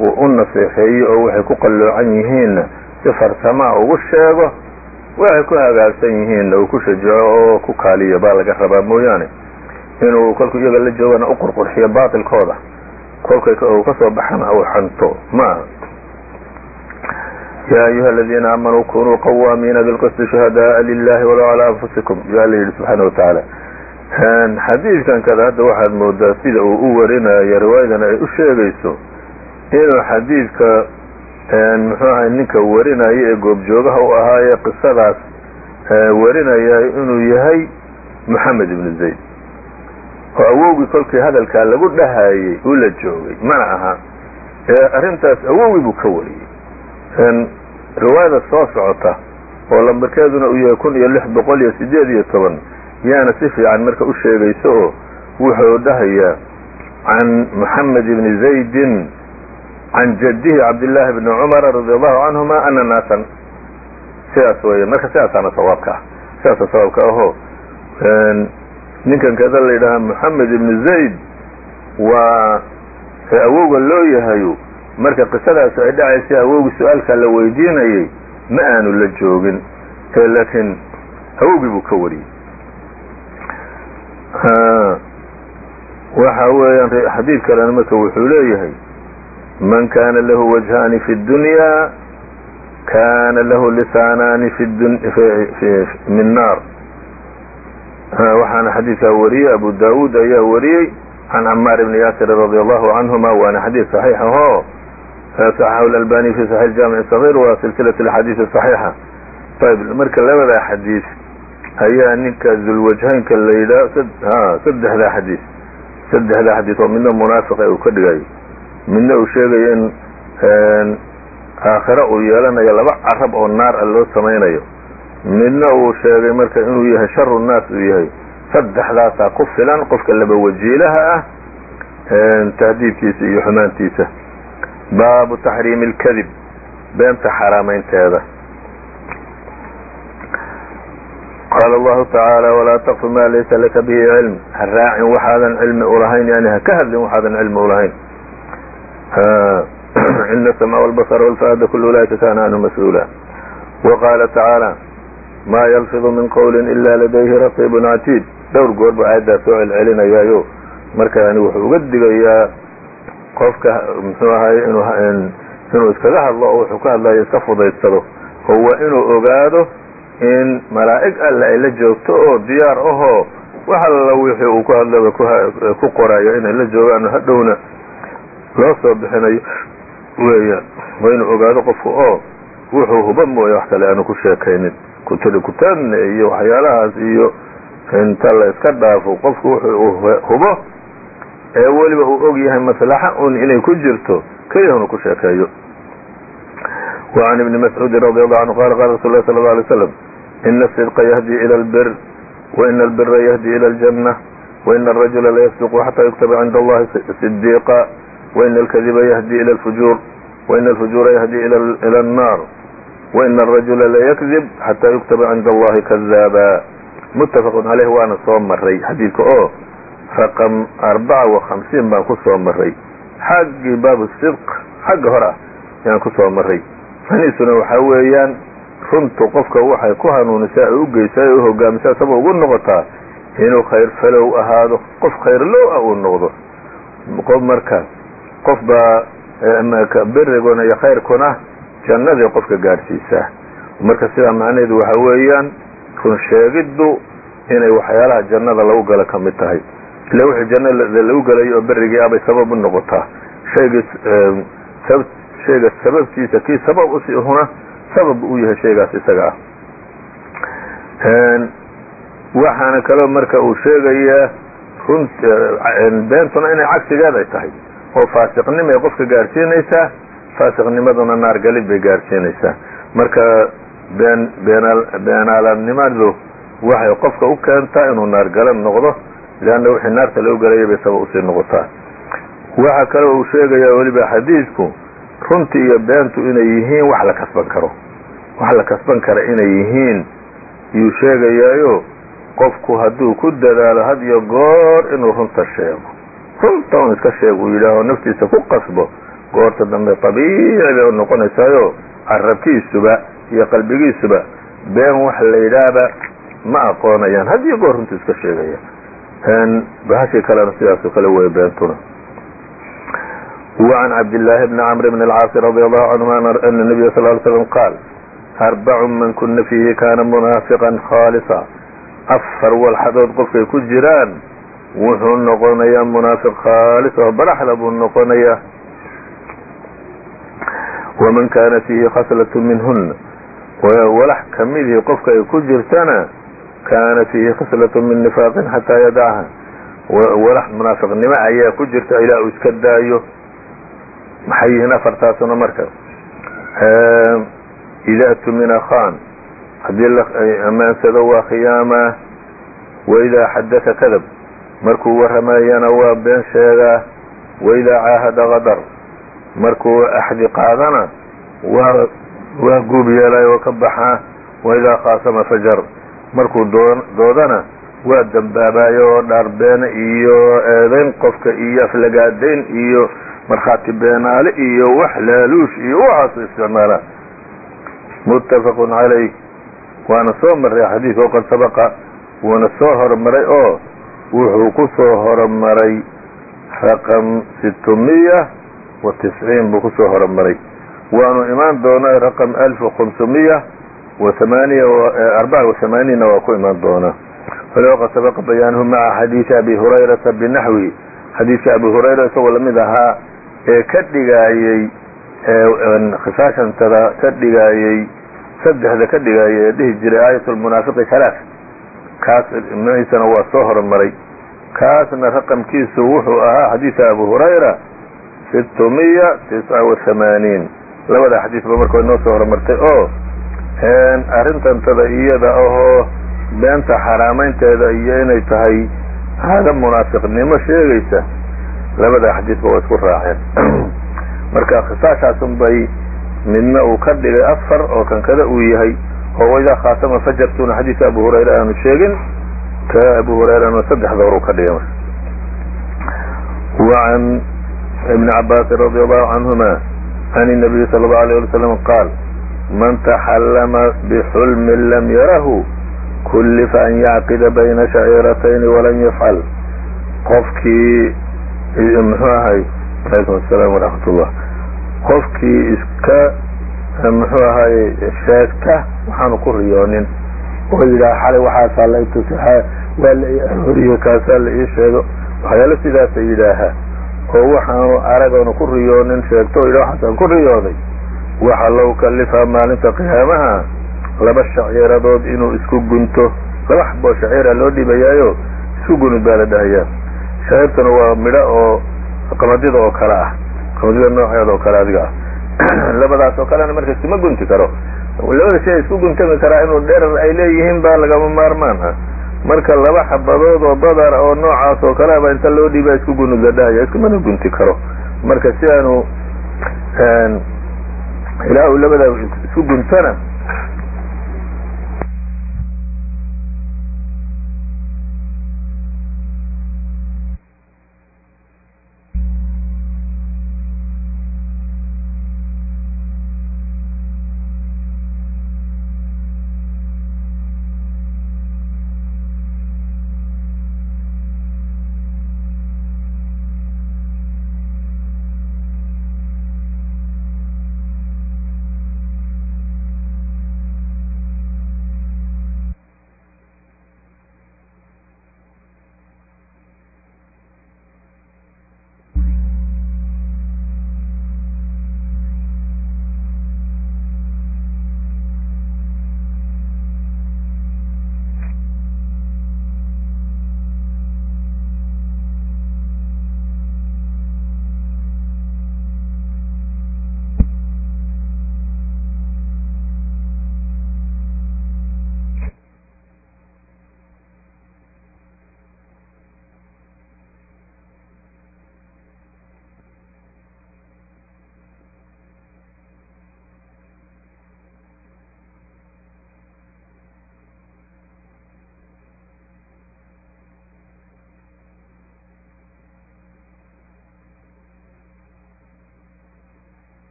uu u naseexeeyo oo waxay ku qalloocan yihiinna si farsamaa ugu sheego waxay ku hagaagsan yihiinna uu ku shajaco oo ku kaaliyo baa laga rabaa mooyaane. Inuu kolku iyaga la joogana u qurqurxiyo baatilkooda kolkay uu ka soo baxana uu xanto ma aha. Ya ayuha aladiina aamanuu kunuu qawaamiina bilqisti shuhadaءa lilahi walow calaa anfusikum. Yaa la yidhi subxaana watacaala xadiidkan kada hadda waxaad moodaa sida uu u warinayo riwaayadan ay u sheegayso inuu xadiidka muxuu ahay ninka warinaya ee goobjoogaha u ahaayee qisadaas warinaya inuu yahay moxamed ibnu zayd. Oo awowgii kolkii hadalkaa lagu dhahayey uu la joogay mana aha. Arrintaas awowgii buu ka wariyey. Riwaayada soo socota oo lambarkeeduna uu yahay kun iyo lix boqol iyo sideed iyo toban yaana si fiican marka u sheegayso oo wuxuu dhahayaa can moxamed ibni zaydin can jadihi cabdillaahi bni cumara radi allahu canhuma ana naasan sidaas weeye marka sidaasaana sawaabka ah sidaasa sawaabka ahoo ninkan kada la yidhaahaa moxamed ibni zayd waa awowga loo yahayo marka qisadaas ay dhacaysa awowgii su'aalkaa la weydiinayay ma aanu la joogin laakiin awowgii buu ka wariyey waxa weeyaan xadiid kalena marka wuxuu leeyahay man kana lahu wajhaani fi اdunya kana lahu lisaanaani min naar waxaana xadiikaa wariyey abu daawuud ayaa wariyey can camaar bni yaasir radi allahu canhuma waana xadiid صaxiix aho saxaxahu albani fi saxi jaamic sagiir waa silsilat axaadiid صaxiixa ayb marka labadaa xadiid ayaa ninka dulwajhaynka la yidhaah saddexdaa xadiid saddexdaa xadiid oo midna munaafiqa uu ka dhigayo midna uu sheegayo in aakhiro uu yeelanayo laba carab oo naar a loo samaynayo. Midna uu sheegay marka inuu yahay sharu naas uu yahay. Saddexdaasaa ku filan qofka laba wajiilaha ah tahdiibkiisa iyo xumaantiisa. Baabu taxriimi اlkadib beenta xaaraamaynteeda. Qaala allahu tacaala walaa taqfu maa laysa laka bihi cilm. Ha raacin waxaadan cilmi ulahayn yani ha ka hadlin waxaadan cilmi ulahayn ina الsmع والbصر والفؤaada kul ulaaئika kana anhu mas-uula وqaala tacaalى ma ylfiظ min qwli ila ladayhi raqib catiid dhowr goor ba aayaddaa soo celcelinayaayo markaani wuxuu uga digayaa qofka muxuu ahay inuu inuu iskaga hadlo oo wuxuu ka hadlayo iska fudaydsado oo waa inuu ogaado in malaa'ig alle ay la joogto oo diyaar ahoo wax alla wixii uu ku hadlaba ku qorayo inay la joogaan hadhowna loo soo bixinayo weeyaan waa inuu ogaado qofku oo wuxuu huba mooya wax kale aanu ku sheekaynin kutiri kutaanne iyo waxyaalahaas iyo inta la iska dhaafo qofku wuxuu hubo ee weliba uu og yahay maslaxa un inay ku jirto keliya unu ku sheekeeyo وعن ابن مسعوud رضي الله عنه qال qال رsuل الله صلى الله عليه وسلم إن الصدق يهدي إلى البر وإن البر يهدي إلى الجنة وإن الرجل ليصدق حتى يكتب عند الله صديقا وإن الكذب يهدي إلى الفجور وإن الفجور يهدي إلى النار وإن الرجل ليكذب حتى يكتب عند الله كذاabا متفق عaليه waana soo maray xadiidka oo رقم aربaعة وخaمسين baan ku soo maray xaggii baab الصدق xagga hore ah yaan ku soo maray maniisuna waxaa weeyaan runtu qofka waxay ku hanuunisaa u geysaa u hogaamisaa saba ugu noqotaa inuu khayr falow ahaado qof khayrlow ah uu noqdo qof marka qof baa beriguna iyo khayrkuna jannadii qofka gaadhsiisaa marka sidaa macnaheedu waxa weeyaan run sheegiddu inay waxyaalaha jannada lagu galo ka tahay. Ila wixii jannada lagu gelayo oo berigii abay sabab u noqotaa. Shaygii shayga sababtiisa kii sabab u sii huna sabab u yahay shaygaas isaga ah. Waxaana kaloo marka uu sheegayaa run beentuna inay cagsigeed ay tahay oo faasiqnimay qofka gaadhsiinaysaa faasiqnimaduna naargalid bay gaadhsiinaysaa marka been beenaal beenaalanimadu waxay qofka u keentaa inuu naargalan noqdo leanna wixii naarta lagu gelayay bay sabab u sii noqotaa. Waxaa kaloo uu sheegayaa weliba xadiidku runtii iyo beentu inay yihiin wax la kasban karo. Wax la kasban kara inay yihiin. Yuu sheegayaayo qofku hadduu ku dadaalo had iyo goor inuu runta sheego runta un iska sheeg uu yidhaaho naftiisa ku qasbo goorta dambe tabiici bay u noqonaysaayo carabkiisuba iyo qalbigiisuba been wax la yidhaahba ma aqoonayaan had iyo goor runtu iska sheegaya bahashii kalena sidaasoo kale wey beentuna وعن عبد الله بن عمرو بن العاص رضي الله عنهما أن النبي صلى الله عليه وسلم قال أربع من كن فيه كان منافقا خالصا afar walxadood qofkay ku jiraan wuxuu noqonayaa munaafiq khaalis oo baraxda buu noqonayaa. Waman kaana fiihi khaslatu minhuna walax kamidii qofka ay ku jirtana kaana fiihi khaslatu min nifaaqin xataa yadacha walax munaafiqnimo ayaa ku jirta ilaa uu iska daayo. Maxay yihiin afartaasuna marka? Ida tumina khan haddii la amaansado waa khiyaama waidaa xadata kadab markuu warramayana waa been sheegaa waidaa caahada qadar. Markuu axdi qaadana waa waa guub yeelaayo oo ka baxaa waidaa khaasama fajar. Markuu doodana waa dambaabayo oo dhaarbeene iyo eedayn qofka iyo aflagaadayn iyo markhaati beenaale iyo wax laaluush iyo waxaasu isticmaalaa muttafaqu calayh. Waana soo maray xadiidka qad sabaqa wuuna soo hormaray oo wuxuu ku soo hormaray raqam sitmiya wa tisciin buu ku soo hormaray. Waanu imaan doonaa raqam alf hamsumiya wa amaaniya arbaca wa hamaaniinna waa ku imaan doonaa. Walow qad sabaqa bayaanuhu maca xadiidi abi hurayrata binaxwi xadiidka abi hurayra isagoo la mid ahaa ee ka dhigaayey khisaashantada ka dhigaayey saddexda ka dhigaayay ee dhihi jiray aayat lmunaafiqi halaa kaas magaciisana waa soo hormaray. Kaasna raqamkiisu wuxuu ahaa xadiida abu hurayra sitmiya tisca wa hamaaniin labada xadiisba marka noo soo hormartay. Oo arrintantada iyada ahoo beenta xaaraamaynteeda iyo inay tahay haada munaafiqnimo sheegaysa labada xadiisba waa isku raaceen. Marka khisaashaasun bay midna uu ka dhigay afar oo kan kada uu yahay oo waidaa khaatama fajartuna xadiidka abu hurayra aanu sheegin ka abu hurayrana saddex dowru ka dhigay wacan ibni cabaasin radi allahu canhuma can inabiyi sala allau alayh ali slam qaal man taxallama bixulmin lam yarahu kullifa an yacqida bayna shaciiratayni walam yafcal. Qofkii muxuu ahay alaykum asalaam waraxmat ullah qofkii iska muxuu ahaye sheegta waxaanu ku riyoonin. Oo yidhaha xalay waxaasaa la itusa waa la i arooriyey kaasaa la ii sheego. Waxyaalo sidaasa yidhaaha oo waxaanu arag oonu ku riyoonin sheegto o yidhaha waxaasaan ku riyooday. Waxa lagu kalifaa maalinta qiyaamaha laba shaciiradood inuu isku gunto. Laba xaboo shaciira loo dhibayaayo isku gunud baa la dhahayaa. Shaciirtuna waa midho oo qamadida oo kale ah. Qamadida nooceeda oo kale adiga ah labadaas oo kalena marka iskuma gunti karo. Labada shay isku guntami karaa inuu dherer ay leeyihiin baa lagama maarmaan ah. Marka laba xabadood oo badar oo noocaas oo kaleba inta loo dhiibaa isku gunud la dhahaya iskumana gunti karo. Marka si aanu ilaa uu labada isku guntana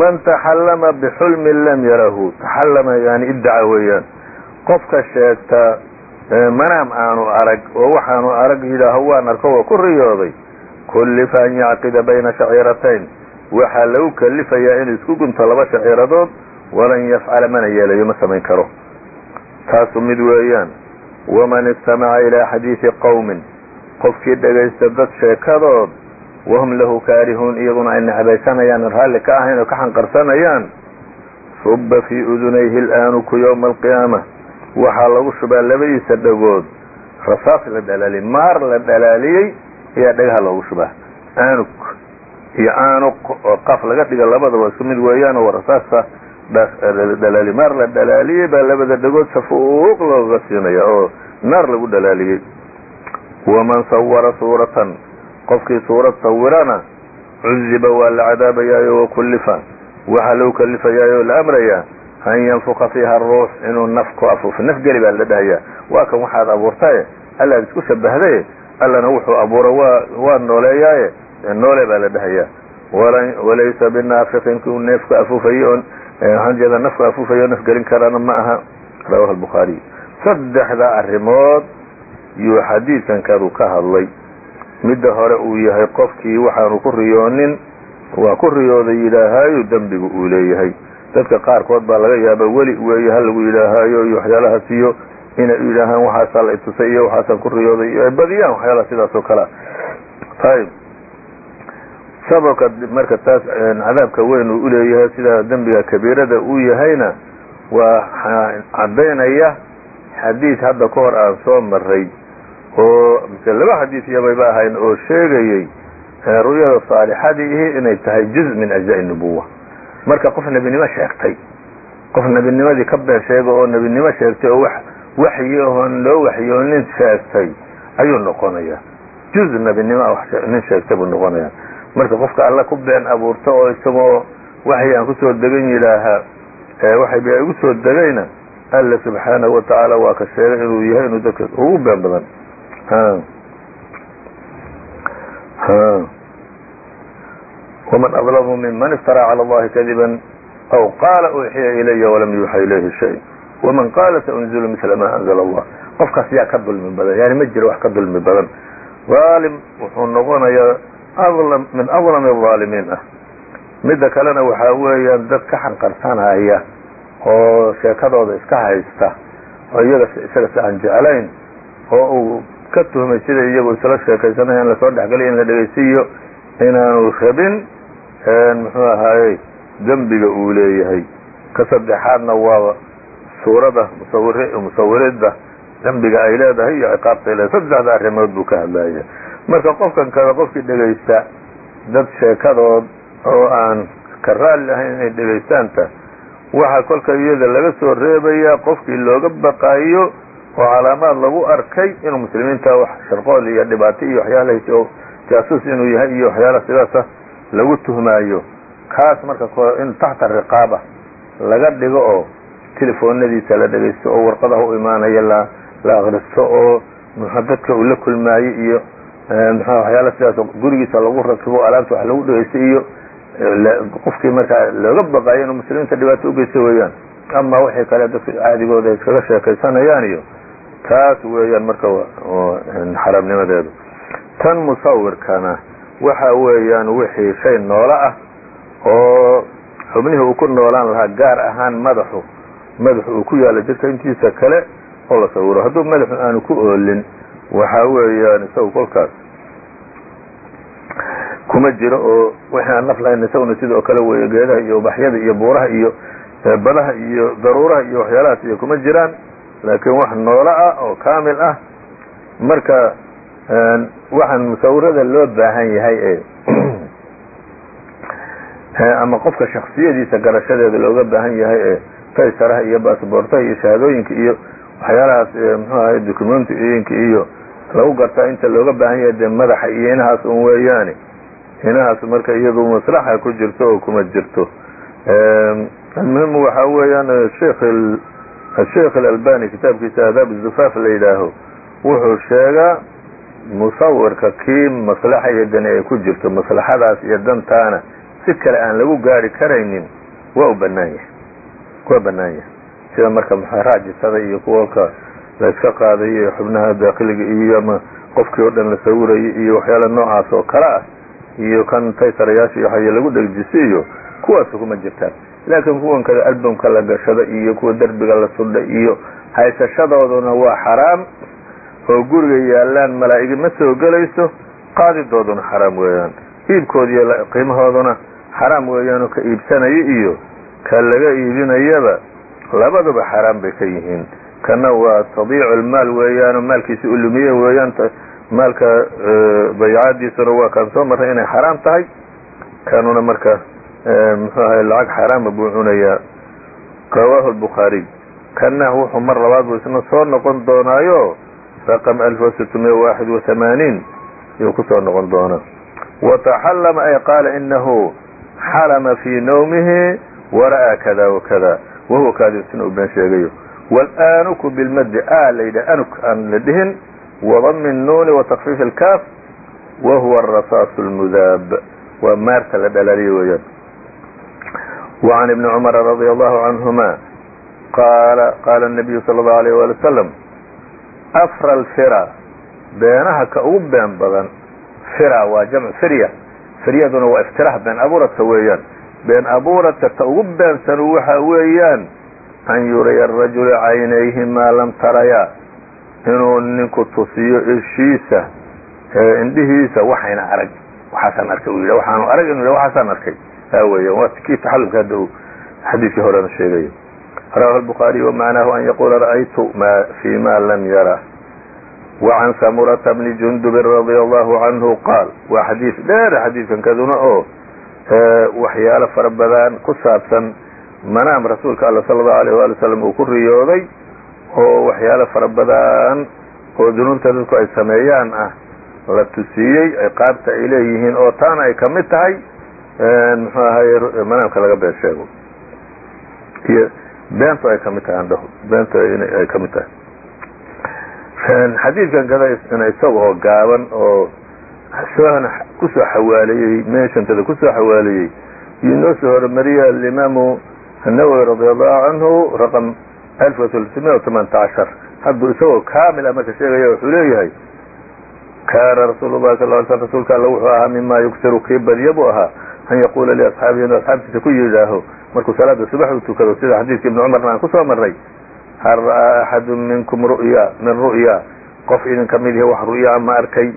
man taxallama bixulmin lam yarahu. Taxallama yani iddaca weeyaan. Qofka sheegta manaam aanu arag oo waxaanu arag yidhaaho waan arko waa ku riyooday. Kullifa an yacqida bayna shaciiratayn. Waxaa lagu kalifayaa inuu isku gunto laba shaciiradood walan yafcala mana yeelayo ma samayn karo. Taasu mid weeyaan. Waman istamaca ilaa xadiidi qowmin qofkii dhegaysta dad sheekadood wahum lahu kaarihuun iyaguna ay necbaysanayaan raalli ka ahayn oo ka xanqarsanayaan suba fii udunayhi alaanuku yowma alqiyaama waxaa lagu shubaa labadiisa dhagood rasaas la dhalaaliyey maar la dhalaaliyey ayaa dhagaha loogu shubaa aanuk iyo aanuq oo qaf laga dhiga labadaba isku mid weeyaan oo rasaasta dhalaaliy maar la dhalaaliyey baa labada dhagood safuuq looga siinaya oo naar lagu dhalaaliyey waman sawara suuratan qofkii suurad sawirana cuziba waa la cadaabayaayo wakullifa waxaa lagu kalifayaayo la amrayaa an yanfuka fiiha ruux inuu naf ku afuufo naf geli baa la dhahayaa waa kan waxaad abuurtaye allaad isku shabahdaye allana wuxuu abuura waa waa nooleeyaaye noole baa la dhahayaa walaysa binaafiqin kuu neefku afuufay on waxaan jeeda nafku afuufayo naf gelin karana ma aha. Rawahu albukhaariy saddexda arrimood yuu xadiidkan kadu ka hadlay midda hore uu yahay qofkii waxaanu ku riyoonin waa ku riyooday yidhaahaayo dembigu uu leeyahay. Dadka qaarkood baa laga yaaba weli weeye ha lagu yidhaahaayo iyo waxyaalahaas iyo inay yidhaahaan waxaasaa la itusay iyo waxaasaan ku riyooday. Iyo ay badiyaan waxyaalaha sidaas oo kalea ayb sababka marka taas cadaabka weyn uu uleeyahay sida dembiga kabiirada uu yahayna waa caddaynaya xadiid hadda ka hor aan soo maray oo mise laba xadiid yabayba ahayn oo sheegayey ru'yada saalixadiihi inay tahay juz min ajzaءi nubuwa marka qof nebinimo sheegtay qof nebinimadii ka been sheega oo nebinimo sheegtay oo waxyi oon loo waxyoonin sheegtay ayuu noqonaya juz nebinimo nin sheegtay buu noqonaya marka qofka alla ku been abuurto oo isagoo waxyi aan ku soo degan yidhaahaa waxay igu soo degayna alla subxaanahu watacaala waa ka sheegay inuu yahay inuu dadka ugu been badan ومن أظلم ممن افترى على الله كذبا أو قال أوحي إلي ولم يوحى إليه شيء ومن قال سأنزل مثل ما أنزل الله qofkaas yaa ka dulmi badan yani ma jiro wax ka dulmi badan aalim wuxuu noqonayaa min aظlm الظaalimiin ah midda kalena waxaa weeyaan dad ka xanqarsanaya oo sheekadooda iska haysta oo iyaga isaga si aan jeclayn oo uu ka tuhmay sida iyagu isla sheekaysanaya in la soo dhexgeliyo in la dhegaysiiyo inaanu rabin muxuu ahaaye dembiga uu leeyahay. Ka saddexaadna waa suurada musawiridda dembiga ay leedahay iyo ciqaabtay leedahay. Saddexda arrimood buu ka hadlaya marka qofkan kada qofkii dhegaysta dad sheekadood oo aan ka raalli ahayn inay dhegaystaanta waxaa kolka iyada laga soo reebayaa qofkii looga baqaayo oo calaamaad lagu arkay inuu muslimiinta wax sharqool iyo dhibaato iyo waxyaalahays oo jaasuus inuu yahay iyo waxyaalaha sidaasa lagu tuhmaayo. Kaas marka in taxta riqaaba laga dhigo oo telefoonadiisa la dhegaysto oo warqadaha u imaanaya la akristo oo dadka uu la kulmaayo iyo mxu waxyaala sidaas gurigiisa lagu rakibo alaabta wax lagu dhegaysto iyo qofkii markaa looga baqaayo inuu muslimiinta dhibaato ugeysto weeyaan. Ama wixii kale dadka caadigooda iskaga sheekaysanayaan iyo taas weeyaan marka xaraamnimadeedu tan musawirkana waxa weeyaan wixii shay noolo ah oo xubnihii uu ku noolaan lahaa gaar ahaan madaxu madaxu uu ku yaalla jirka intiisa kale oo la sawiro. Hadduu madaxu aanu ku oolin waxaa weeyaan isagu kolkaas kuma jiro oo wixii aan naf lahayn isaguna sidoo kale weeye geedaha iyo ubaxyada iyo buuraha iyo badaha iyo daruuraha iyo waxyaalahaas iyo kuma jiraan laakiin wax noolo ah oo kaamil ah marka waxaan musawirada loo baahan yahay ee ama qofka shaksiyadiisa garashadeeda looga baahan yahay ee taysaraha iyo baasboortaha iyo shahaadooyinka iyo waxyaalahaas mxuu ahay documentooyinka iyo lagu gartaa inta looga baahan yahay dee madaxa iyo inahaas un weeyaani. Inahaas marka iyadu maslaxa ku jirto oo kuma jirto. Almuhim waxaa weeyaan sheikh asheikh alalbani kitaabkiisa aadaab zufaaf la yidhaaho wuxuu sheegaa musawirka kii maslaxa iyo dani ay ku jirto maslaxadaas iyo dantaana si kale aan lagu gaari karaynin waa u banaan yahay waa banaan yahay sida marka raajisada iyo kuwalka la iska qaadayo iyo xubnaha daakiliga iyo ama qofkii oo dhan la sawirayo iyo waxyaala noocaas oo kale ah iyo kan taysarayaasha iyo waxay lagu dhegjisiyo kuwaasu kuma jirtaan laakiin kuwan kada albamka la gashada iyo kuwa derbiga la sudha iyo haysashadooduna waa xaraam. Oo guriga yaalaan malaa'igi ma soo gelayso qaadidooduna xaraam weeyaan. Iibkood iyo qiimahooduna xaraam weeyaanoo ka iibsanayo iyo ka laga iibinayaba labaduba xaraam bay ka yihiin. Kana waa tadiicu lmaal weeyaanoo maalkiisi u lumiye weeyaan maalka baycadiisuna waa kaan soo marray inay xaraam tahay. Kanuna marka Ehm, muxuu ahay lacag xaaraama buu cunayaa. Rawaahu albukhaariy kanah wuxuu mar labaad buu isna soo noqon doonaayo raqam alf wasitmiya waaxid waamaaniin ayuu ku noqon doonaa. Wataxallama ay qaala inahu xalama fii nawmihi wara'aa kada wakada wahuwa kaadi isna u been sheegayo. Walanuku bilmadi a la yidhaha anuk aan la dhihin wadami nnuuni watakfiifi alkaaf wahuwa arasaasu almudaab. Waa maarta la dhalaaliyo weeyaan. وعn ibni cmr radي allahu canهuma qaala qaala الnabiyu salى الlaه عalيه wali wslam afra alfira beenaha ka ugu been badan fira waa jamc firya firyaduna waa iftiraah been abuuradka weeyaan been abuuradka ta ugu beensanu waxa weeyaan an yuriya الrajula caynayhi maa lam taraya inuu ninku tusiyo ishiisa indhihiisa waxayna arag waxaasaan arkay u yidha waxaanu arag inu yidha waxaasaan arkay taa weeyaan waa kii taxalumka hadda uu xadiidkii horena sheegayo rawahu الbukhaariي وmacnaahu an yaqula ra'aytu ma fي ma lam yara وعan samurata bni jundubin radي allahu canhu qaal waa xadiid dheer xadiidkan kaduna oo waxyaalo fara badan ku saabsan manaam rasuulka alla salى الlahu عalيه wali wslam uu ku riyooday oo waxyaalo fara badan oo dunuubta dadku ay sameeyaan ah la tusiyey qaabta ay leeyihiin oo taana ay kamid tahay muxuu ahaye manaamka laga been sheego iyo beentu ay kamid tahay andhaho beentu ay ka mid tahay xadiidkan gadaysna isaga oo gaaban oo soona kusoo xawaaliyey meeshantada kusoo xawaaliyey yuu noo soo hormariyey alimaamu النawwi radي allahu canhu raqم alf وثلثمiya وتمaنta caشhر hadduu isagoo kaamila marka sheegaya wuxuu leeyahay kaana rasuul الlahi sal ly sl rasuulka alla wuxuu ahaa mima yugsiru kii badya buu ahaa an yaquula liasxaabihi inuu asxaabtiisa ku yidhaaho markuu salaada subax u tukado sida xadiidka ibni cumarna aan ku soo marray hal ra'aa axadu minkum ru'ya min ru'ya qof idinka mid yahi wax ru'yaa ma arkay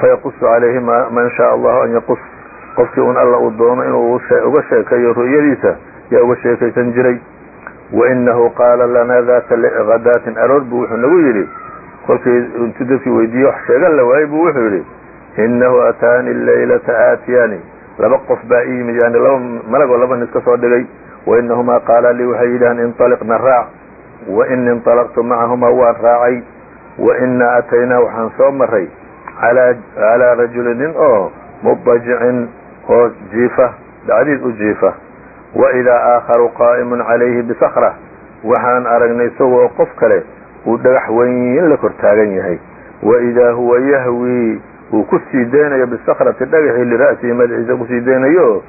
fayaqusu calayhi man shaء allahu an yaqus qofkii un alla uu doono inuu uga sheekayo ru'yadiisa yaa uga sheekaysan jiray wainahu qaala lanaa data hadaatin aroor buu wuxuu nagu yidhi kolkii intuu dadkii weydiiye wax sheegan la waayey buu wuxuu yidhi inahu ataani laylata aatiyani laba qof baa ii yimid yani laba malagoo laba nis soo dhigay wainahumaa qaala lii waxay yidhaheen inطaliqna raac waini inطalaqtu macahumaa waan raacay wainaa ataynaa waxaan soo maray calaa rajuli nin oo mubajicin oo jiifa dhacdiid u jiifa waidaa aakharu qaa'imun calayhi bisakra waxaan aragnay isagoo qof kale uu dhagax weyn la kor taagan yahay waidaa huwa yahwii uu ku sii deynayo bisakrati dhagaxii lira'sihi madaxiisa ku sii deynayo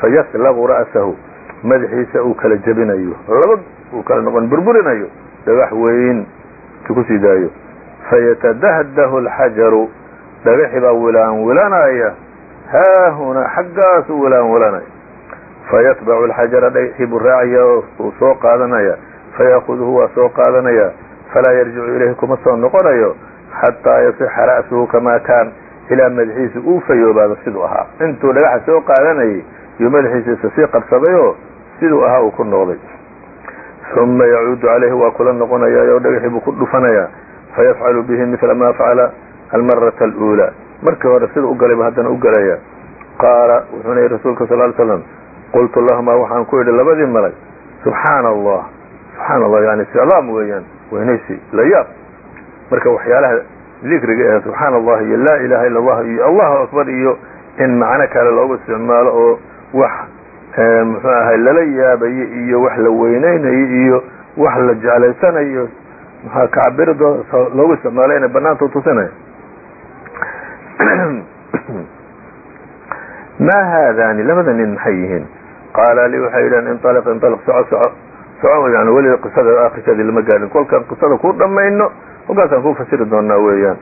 fayaslaqu ra'sahu madaxiisa uu kala jebinayo laba uu kala noqon burburinayo dhagax weyn ku sii daayo. Fayatadahdahu alxajaru dhagaxi baa wilaan wilanaya haahunaa xaggaas u wilaan wilanaya fayatbacu alxajara dhagaxii buu raacaya uu soo qaadanaya fayaakhuduhu waa soo qaadanaya falaa yarjicu ilayhi kuma soo noqonayo xataa yasixa ra'suhu kamaa kaan ilaa madaxiisa uu fayoobaado siduu ahaa intuu dhagaxa soo qaadanayay yuu madaxiisa sii qabsadayoo siduu ahaa uu ku noqday uma yacuudu calayhi waa kula noqonaya oo dhagaxii buu ku dhufanayaa fayafcalu bihi mila ma facala almarata aluulaa markii hore sida u galayba haddana u galaya qaala wuxuuna yihi rasuulka sal ly slam qultu lahumaa waxaan ku idhi labadii malag subxaana allah subxaana allah yani siclaam weeyaan weynaysi layaab marka waxyaalaha dikriga ee subxaana allah iyo laa ilaha illa allah iyo allahu akbar iyo in macno kale loogu isticmaalo oo wax muxuu ahay lala yaabayo iyo wax la weyneynayo iyo wax la jeclaysanayo maxaa kacabirido loogu isticmaalo inay banaanta utusinaya ma haadani labada nin maxay yihiin? Qaala lii waxay yidhahan inطalq inطalq soco soco socodaan weliba qisada akhriseedii lama gaarin. Kolkaan qisada ku dhamayno halkaasaan ku fasiri doonaa weeyaan.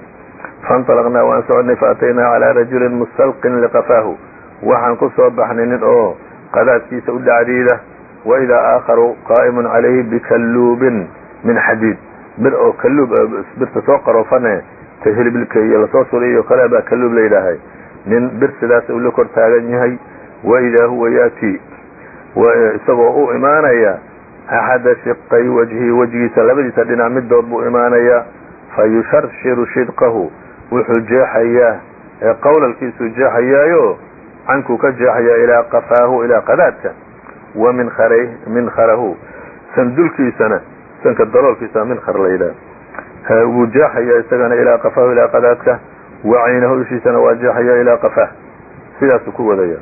Fainطalaqnaa waan socodnay faataynaa calaa rajulin mustalqin liqafaahu. Waxaan ku soo baxnay nin oo qadaadkiisa u dhacdiida waidaa aakharu qaa'imun calayhi bikalluubin min xadiid. Bir oo kalluub birta soo qaroofane ta iyo la soo sulayiyo kale baa kalluub la yidhaahay. Nin bir sidaas uu la kor taagan yahay waidaa huwa yaatii isagoo u imaanaya axada shiqay wajhi wejigiisa labadiisa dhinac midood buu imaanayaa fayusharshiru shidqahu wuxuu jeexayaa qowlalkiisuu jeexayaayo cankuu ka jeexayaa ilaa qafaahu ilaa qadaadka wa minkharahu sandulkiisana sanka daloolkiisa minkhar la yidhaah wuu jeexayaa isagana ilaa qafaahu ilaa qadaadka wa caynahu ishiisana waa jeexayaa ilaa qafaah sidaasuu ku wadaya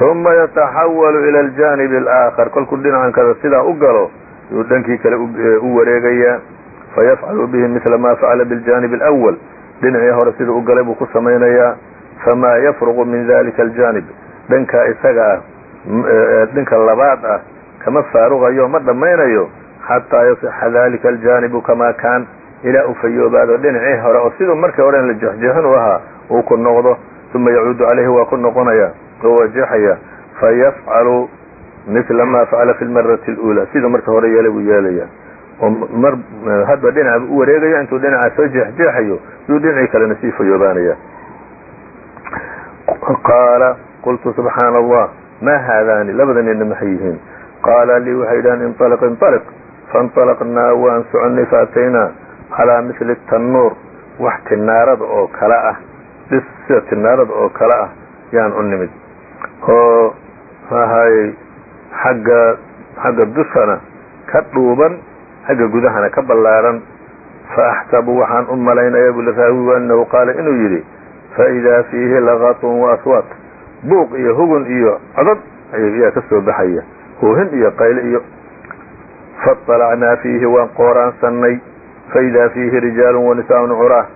uma yataxawalu ila aljaanibi alaakhar kolkuu dhinacan kada sidaa u galo yuu dhankii kale u wareegayaa fayafcalu bihi mila ma facala biاljaanib alأwal dhinacii hore siduu u galay buu ku samaynayaa famaa yafruqu min dalika aljaanib dhankaa isaga ah dhanka labaad ah kama faaruqayo ma dhammaynayo xataa yasixa dalika aljaanibu kamaa kaan ilaa uu fayoobaado dhinacii hore oo siduu markii hore la jeexjeexin u ahaa uu ku noqdo uma yacuudu calayhi waa ku noqonaya oo waa jeexaya fayafcalu mila ma facala fi lmarati اlأulى siduu marka hore yeelay buu yeelaya oo mar hadba dhinaca u wareegaya intuu dhinaca soo jeexjeexayo yuu dhinacii kalena sii fayoobaanaya qaala qultu subxaana allah ma haadaani labada nina maxay yihiin qaala lii waxay yidhahan inطalq inطalq faاnطalqnaa waan soconay faataynaa calىa mili tanuur wax tinaarada oo kale ah dhis sida tinaarada oo kale ah yaan u nimid oo ahay xagga xagga dushana ka dhuuban xagga gudahana ka ballaaran. Faaxsabu waxaan u malaynaya buli raawigu annahu qaala inuu yidhi faidaa fiihi lagatun wa aswaat buuq iyo hugun iyo codod ayaa ka soo baxaya hoohin iyo qayle iyo. Faطalacnaa fiihi waan qooraansannay. Faidaa fiihi rijaalu wanisaaun curaa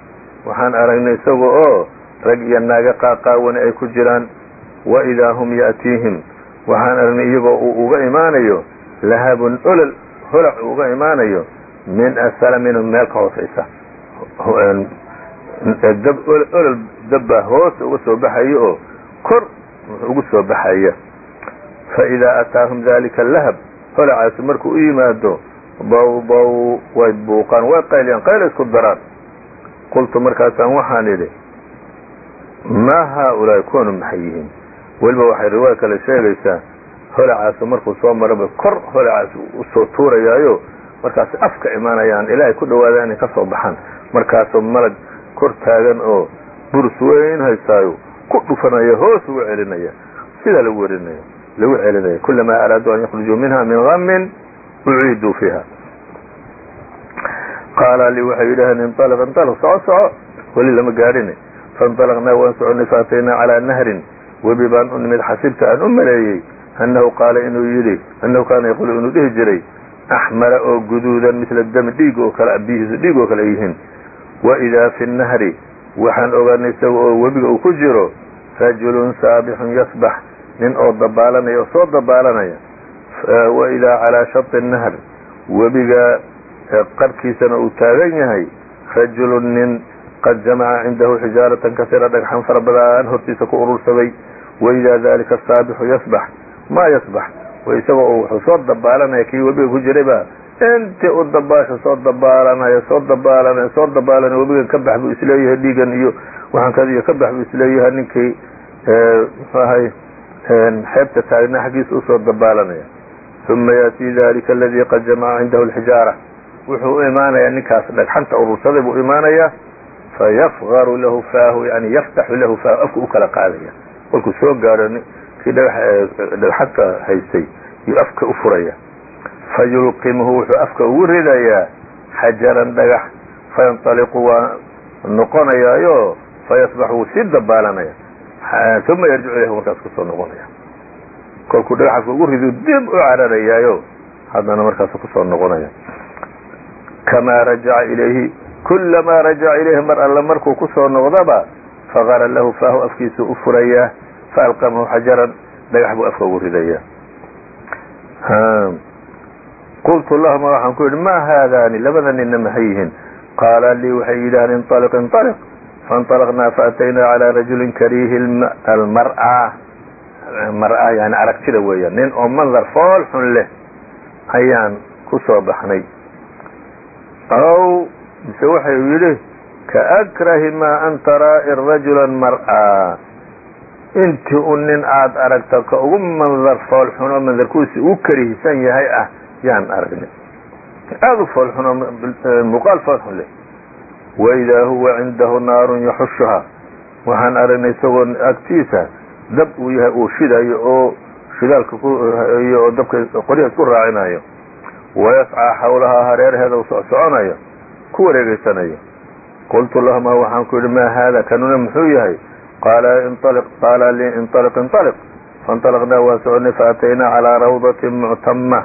waxaan aragnay isaga oo rag iyo naaga qaaqaawani ay ku jiraan waidaa hum ya'tiihim waxaan aragnay iyagoo uu uga imaanayo lahabun olol holac uu uga imaanayo min asfala minhum meel ka hoosaysa olol dabbaa hoos uga soo baxayo oo kor ugu soo baxaya faidaa ataahum dalika lahab holacaasi markuu u yimaado baw baw way buuqaan way qayliyaan qayla isku daraan qultu markaasaan waxaan idhi maa haaulaa'i kuwanu maxay yihiin weliba waxay riwaaya kale sheegaysaa holacaasu markuu soo maraba kor holacaas u soo tuurayaayo. Markaas afka imaanayaan ilaahay ku dhawaadaan inay ka soo baxaan. Markaasoo malag kor taagan oo burus weyn haystaayo ku dhufanaya hoos ugu celinaya. Sidaa lagu werinaya lagu celinaya. Kulamaa araaduu an yukrujuu minha min gamin uciiduu fiiha qaala lii waxay yidhaaheen inaliq inaliq soco soco. Weli lama gaadhin. Fainطalaqnaa waan soconay faataynaa calaa nahrin webi baan u nimid xasibta aan u maleeyey anahu qaala inuu yidhi anahu kaana yaquulu inuu dhihi jiray axmara oo guduudan mila dami dhiig oo kale biyihiisu dhiig oo kale yihiin. Waidaa fi nahri waxaan ogaanay isaga oo webiga uu ku jiro rajulun saabixun yasbax nin oo dabaalanaya oo soo dabaalanaya. Waidaa calaa shati nahr webiga qarkiisana uu taagan yahay rajulun nin qad jamaca cindahu xijaaratan kasiira dhagxan fara badaan hortiisa ku urursaday waidaa dalika asaabixu yasbax maa yasbax isagoo uu wuxuu soo dabaalanaya kii webiga ku jirayba intii u dabaasho soo dabaalanaya soo dabaalanaya soo dabaalanaya webigan ka bax buu is leeyahay dhiigan iyo waxaan kadiyo ka bax buu is leeyahay ninkii ahay xeebta taagnaa xaggiisa u soo dabaalanaya uma yaأtii dalika aladii qad jamaca cindahu اlxijaara wuxuu u imaanayaa ninkaas dhagxanta urursaday buu imaanayaa fayafgaru lahu faahu yani yaftaxu lahu faahu afku u qaadaya kolkuu soo gaadho kii dhagxanta haystay yuu afka u furaya fayulqimhu wuxuu afka ugu ridayaa xajaran dhagax fayanطaliqu waa noqonayaayo fayasbax wuu sii dabaalanaya uma yarjicu ilayh markaas ku soo noqonaya kolkuu dhagaxafka ugu ridu dib u cararayaayo haddana markaasu ku soo noqonaya kamaa rajaca ilayhi kulamaa rajaca ilayhi mar alle markuu ku soo noqdaba faqara lahu faahu afkiisu u furayaa faalqamahu xajaran dhagax buu afka ugu ridayaa qultu lahuma waxaan ku yidhi maa haadaani labada ninna maxay yihiin qaala lii waxay yidhahan inaliq inaliq fainطalaqnaa faataynaa calaa rajulin kariihi almar'a mar'a yani aragtida weeyaan nin oo mandar fool xun leh ayaan ku soo baxnay mise waxay yidhi kaakrahi maa an taraa'i rajula mar'a. Intii u nin aad aragta ka ugu mandar fool xun oo mandarkuusi uu karihisan yahay ah yaan aragnay aada u fool xun oo muuqaal fool xun leh. Waidaa huwa cindahu naarun yaxushuha. Waxaan aragnay isagoo agtiisa dab uu yahay uu shidayo oo shidaalka iyo oo dabka qoryaha isku raacinayo. Wayascaa xawlahaa hareeraheeda u socsoconayo ku wareegeysanayo qultu lahuma waxaan ku yidhi maa haada? Kanuna muxuu yahay? Qaala lii inaliq inaliq fainطalaqnaa waan soconay faataynaa calىa rawdatin muctama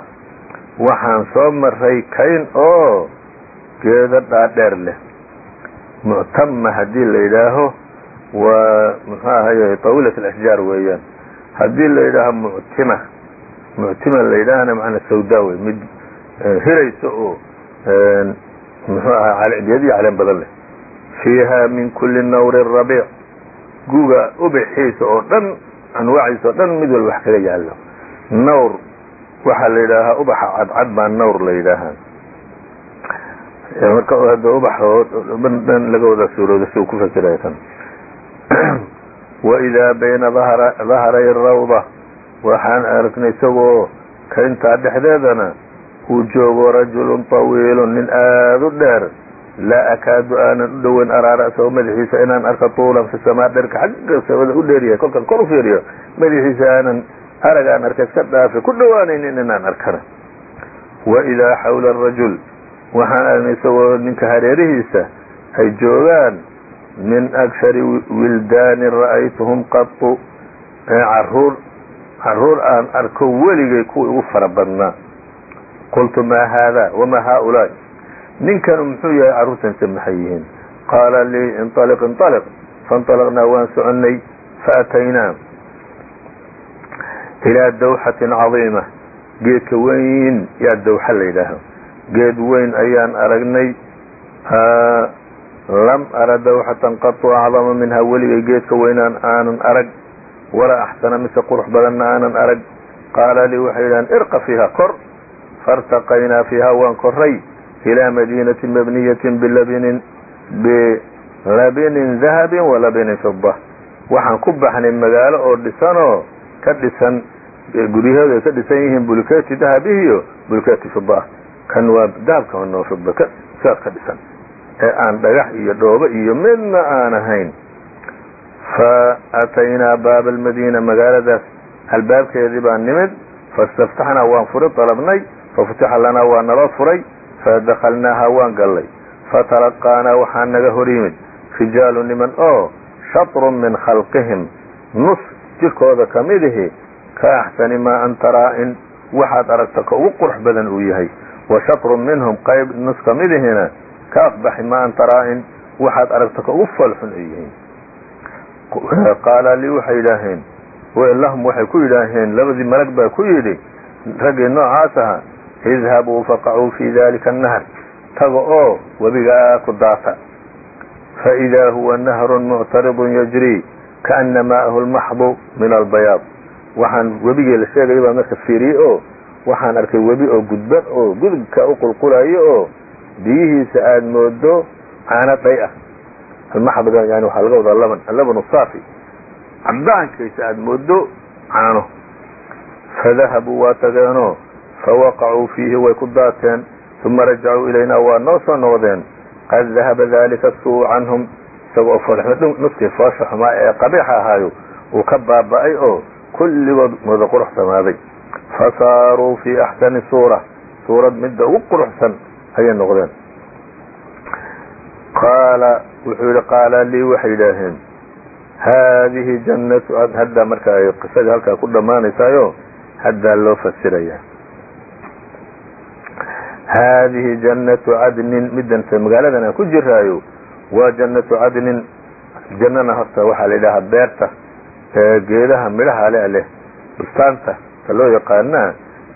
waxaan soo maray kayn oo geeda dhaadheer leh. Muctama haddii la yidhaaho waa muxuu ahaye tawiilat alashjaar weeyaan. Haddii la yidhaaho muctima muctima la yidhaahana macnaa sawdaa wey mid hiraysa oo muxuu ahaa geedihi caleen badan leh. Fiiha min kuli nawri rabiic. Guga ubaxiisa oo dhan anwaaciisa oo dhan mid walba wax kaga yaallo. Nawr waxaa la yidhaahaa ubaxa cadcad baa nawr la yidhaahaa. Marka hadda ubax dhan laga wada suurooda si uu ku fasiraya kan waidaa bayna dahray rawda. Waxaan aragnay isagoo kayntaa dhexdeedana uu joogo rajulun طawiilun nin aada u dheer. Laa akaadu aanan u dhoweyn araa madaxiisa inaan arka tuulan fi samaa dherka xagga samada u dheeryahay kolkaan kor u fiiriyo madaxiisa aanan arag arka iska dhaafe ku dhowaanaynin inaan arkana. Waidaa xawla arajul waxaan aragnay isagoo ninka hareerihiisa ay joogaan. Min akshari wildaanin ra'aytuhum qatu carruur carruur aan arko weligay kuwa igu fara badnaa qultu ma haada wama haaulaa ninkanu muxuu yahay carruurtanse maxay yihiin? Qaala lii inaliq inaliq fainطalaqnaa waan soconnay faataynaa ilaa dawxatin cadiima. Geedka weyn yaa dawxa la yidhaaho. Geed weyn ayaan aragnay lam ara dawxatan qatu acdama minhaa weligay geedka weynaan aanan arag walaa axsana mise qurux badanna aanan arag. Qaala lii waxay yidhahan irqa fiiha kor faاrtaqaynaa fiiha waan koray ilaa madiinatin mabniyatin bilabinin dahabin walabinin fida waxaan ku baxnay magaalo oo dhisanoo ka dhisan guryaheedu ay ka dhisan yihiin buluketi dahabihiyo buluketi fida kan waa dahabka noo fida sidaas ka dhisan ee aan dhagax iyo dhoobo iyo midna aan ahayn faataynaa baaba almadiina magaaladaas albaabkeedii baan nimid fastaftaxnaa waan furi dalabnay fafutixa lanaa waa naloo furay fadakalnaaha waan gallay. Fatalaqaanaa waxaa naga hor yimid rijaalu niman oo shatrun min khalqihim. Nus jirkooda ka midihi ka axsani maa an taraa in waxaad aragta ka ugu qurux badan uu yahay. Wa shatrun minhum qayb nus ka midihina ka aqbaxi maa an taraa in waxaad aragta ka ugu foolxun ay yihiin. Qaala lii waxay yidhaaheen lahum waxay ku yidhaaheen labadii malag baa ku yidhi raggii noocaas aha idhabuu faqacuu fii dalika annahr taga oo webigaa ku daata faidaa huwa nahrun muctaridun yajrii kaana maa'ahu lmaxdu min albayaad waxaan webigii la sheegaya baa marka fiiriyey oo waxaan arkay webi oo gudban oo gudubka u qulqulayo oo biyihiisa aad moodo caano dhay ah almaxdiga yani waxaa laga wadaa laban allaban saafi caddaankiisa aad moodo caano fadahabuu waa tageenoo fawaqacuu fiihi way ku daateen uma rajacuu ilaynaa waa noo soo noqdeen qad dahaba dalika suu canhum isagoo nuskii foosha xumaa ee qabiixa ahaayo uu ka baaba'ay oo kulligood wada quruxsamaaday fasaaruu fii axsani suura suurad midda ugu quruxsan ayay noqdeen qaala wuxuu yidhi qaala lii waxay yidhaaheen haadihi jannatu haddaa marka ay qisadii halkaa ku dhammaanaysaayo haddaa loo fasiraya haadihi jannatu cadnin midanta magaaladan aan ku jiraayo waa jannatu cadnin jannana horta waxaa la yidhahaa beerta ee geedaha midhaha le leh bustaanta ta loo yaqaanaa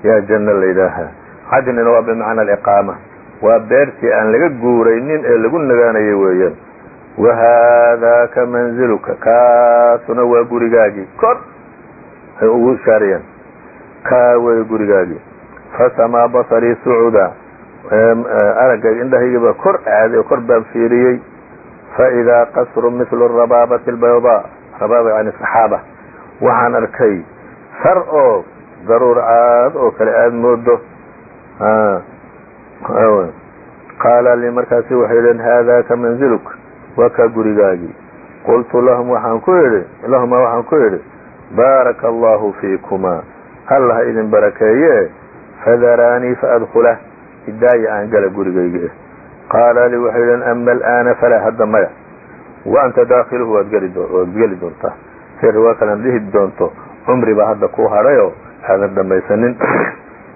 yaa janno la yidhaahaa cadnina waa bimacna aliqaama waa beertii aan laga guuraynin ee lagu nagaanayo weeyaan wahaadaaka manziluka kaasuna waa gurigaagii kor ay ugu ishaarayaan kaa wey gurigaagii fasamaa basarii sucuda aragayga indhahaygiibaa kor aaday kor baan fiiriyey. Faidaa qasru mithlu rabaabati albaydaa rabaaba yani saxaaba. Waxaan arkay sar oo daruur caad oo kale aada moodo qaala lii markaasi waxay yidheen haadaaka manziluk? Waa gurigaagii. Qultu lahum waxaan ku idhi lahumaa waxaan ku idhi baaraka allahu fiikumaa. Alla ha idin barakeeye? Fadaraanii faadkulah hidaaya aan gala gurigayga qaala lii waxay yidheen ama alaana falaa hadda maya. Wa anta daakiluhu waad geli doontaa. Si riwaa kalan dhihi doonto cumri baa hadda ku hadhayoo aadan dhamaysanin.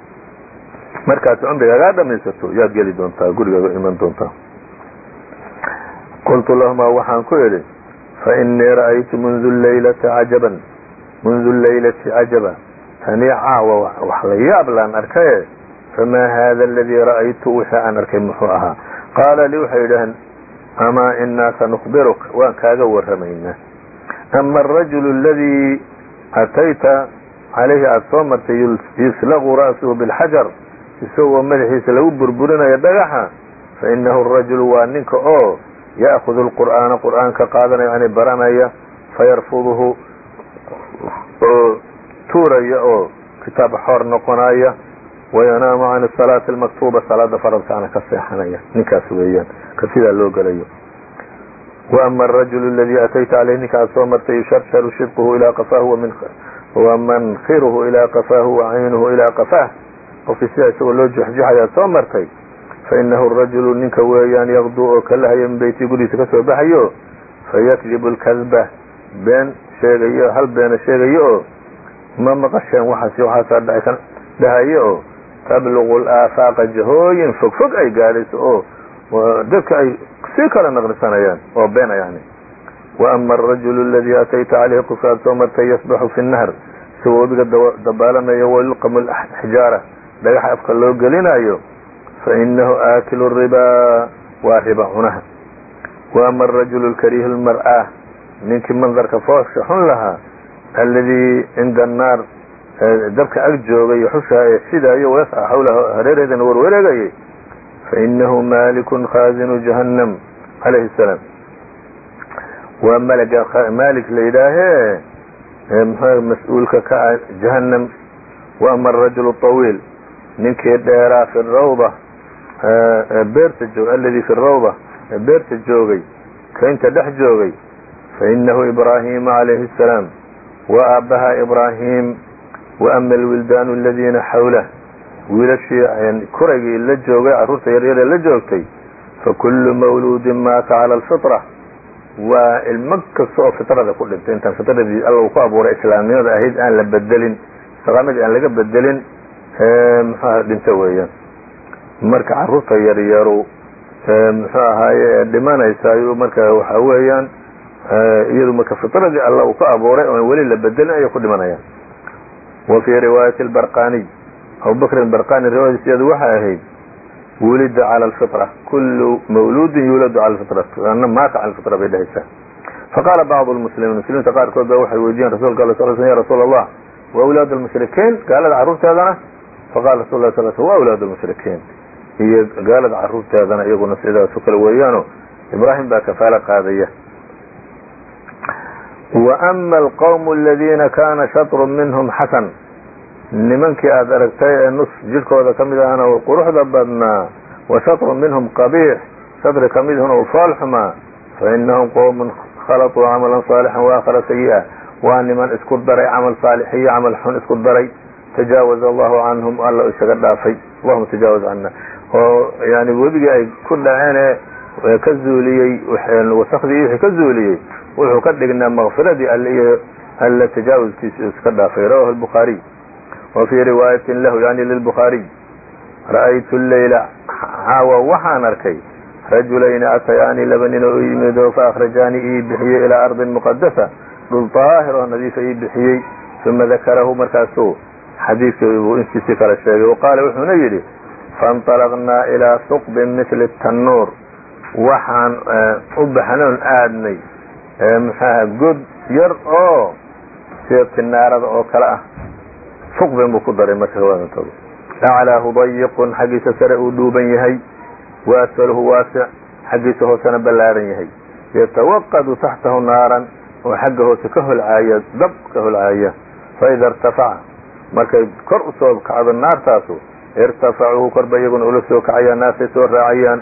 Markaad cumrigaagaa dhamaysato yaad geli doontaa gurigaaga iman doontaa. Qultu lahumaa waxaan ku idhi fainii ra'aytu mundu laylati cajaban. Mundu laylati cajaba. Tanii caawa wax la yaab laan arkaye famaa haada aladii ra'aytu wixii aan arkay muxuu ahaa qaala lii waxay yidhaaheen amaa inaa sanukhbiruka waan kaaga warramaynaa ama arajulu aladii atayta calayhi aada soo martay yuslaqu ra'suhu bilxajar isagoo madaxiisa lagu burburinayo dhagaxa fainahu arajulu waa ninka oo ya'kudu alqur'aana qur'aanka qaadanaya yani baranaya fayarfuduhu oo tuuraya oo kitaab xoor noqonaya wayanaamu can asalaati almaktuuba salaada faradkaana ka seexanaya ninkaas weeyaan ka sidaa loo gelayo waama arajulu aladii atayta caleyh ninka soo martay yusharsharu shidquhu ilaa qafaahu wamankiruhu ilaa qafaahu wacaynuhu ilaa qafaah qofkii sidaa isagoo loo juxjuxaya aad soo martay fainahu arajulu ninka weeyaan yaqduu oo ka lahayo min beytii gurigiisa ka soo baxayo fayakdibu lkadba been sheegayo hal beena sheegayo oo ma maqasheen waxaas waxaasaa dhahaye oo tabluqu laafaaqa jahooyin fog fog ay gaadhayso oo dadka ay sii kala naqlisanayaan oo beena yani waama alrajulu aladii atayta caleyhi soo martay yasbaxu fi nahr isagoo webiga dabaalanayo wayulqamu xijaara dhagax afka loo gelinayo fainahu aakilu ribaa waa riba cunaha waama alrajulu lkariihu lmar'aa ninkii mandarka foosha xun lahaa alladii cinda annaar dabka ag joogay xushaa ee sidaayo wayasca xawlaha hareeraheedana warwareegayay fainahu malikun khaazinu jahannam calayhi salaam waa malga malik la yidhaahee mxu mas-uulka ka ah jahannam waama arajulu طawiil ninkii dheeraa fi rawda beerta joog alladii fi rawda beerta joogay kaynta dhex joogay fainahu ibraahiima calayhi الsalaam wa aabbaha ibraahim waama alwildaanu aladiina xawlah wiilashii kuraygii la joogay carruurta yaryaree la joogtay fakulu mawluudin maata cala alfitra waa ilmo kasta oo fitrada ku dhintay intaan fitradii alla uu ku abuuray islaamnimada ahayd aan la bedelin istiqaamadii aan laga bedelin muxuaha dhinto weeyaan marka carruurta yaryaru muxuu ahaaye dhimanaysa ayuu marka waxa weeyaan iyadu marka fitradii alla uu ku abuuray oon weli la bedelin ayay ku dhimanayaan wa fii riwaayati albarqaniy abubakr albarqani riwaayadiis iyadu waxay ahayd wulida calى اlfitra kulu mawluudin yuuladu cala lfitra ana maata cala lfitra bay dhahaysaa faqaala bacdu lmuslimiin muslimiinta qaarkood ba waxay weydiiyeen rasulka ala sal sl ya rasuul allah wa awlaad lmushrikiin gaalada carruurteedana faqala rasul lah sal sl wa awlaad lmushrikiin iyo gaalada carruurteedana iyaguna sidaas o kale weeyaano ibraahim baa kafaalo qaadaya وأma الqوم الadiina kana shaطr minhm xasan nimankii aad aragtay ee nus jidhkooda ka mid ahna u quruxda badnaa wa shaطr minhm qabiix shadri ka midhuna u fool xumaa fainahum qowm khalaطuu camala صaalixا وaakhara sayiئa waa niman isku daray camal saalix iyo camal xun isku daray tajaawaز allahu canhum alla isaga dhaafay allahuma tajaawaz cana oo yani webigii ay ku dhaceen ee ka zuuliyey wasakdii wixii ka zuuliyey wuxuu ka dhignaa makfiradii alle iyo alle tajaawuzkiisa iska dhaafay rawahu الbukhaariy wa fii riwaayatin lahu yani lilbukhaariy ra'aytu leyla caawa waxaan arkay rajulayni atayaani laba nin oo yimid oo faأkhrajaani ii bixiyey ilaa ardin muqadasa dhul daahir oo nadiifa ii bixiyey uma dakarahu markaasuu xadiidkii buu intiisii kala sheegay waqaala wuxuuna yidhi faاnطalaqnaa ilىa suqbin mili الtanuur waxaan u baxnoon aadnay mxuaha god yar oo sida tinaarada oo kale ah. Suqbin buu ku daray marka waadantooda aclaahu dayiqun xaggiisa sare uu dhuuban yahay. Wa asfaluhu waasic xaggiisa hoosena ballaaran yahay. Yatawaqadu taxtahu naaran oo xagga hoose ka holcaaya dab ka holcaaya faida irtafaca markay kor u soo kacdo naartaasu irtafacuuhu korba iyaguna ula soo kacayaan naasay soo raacayaan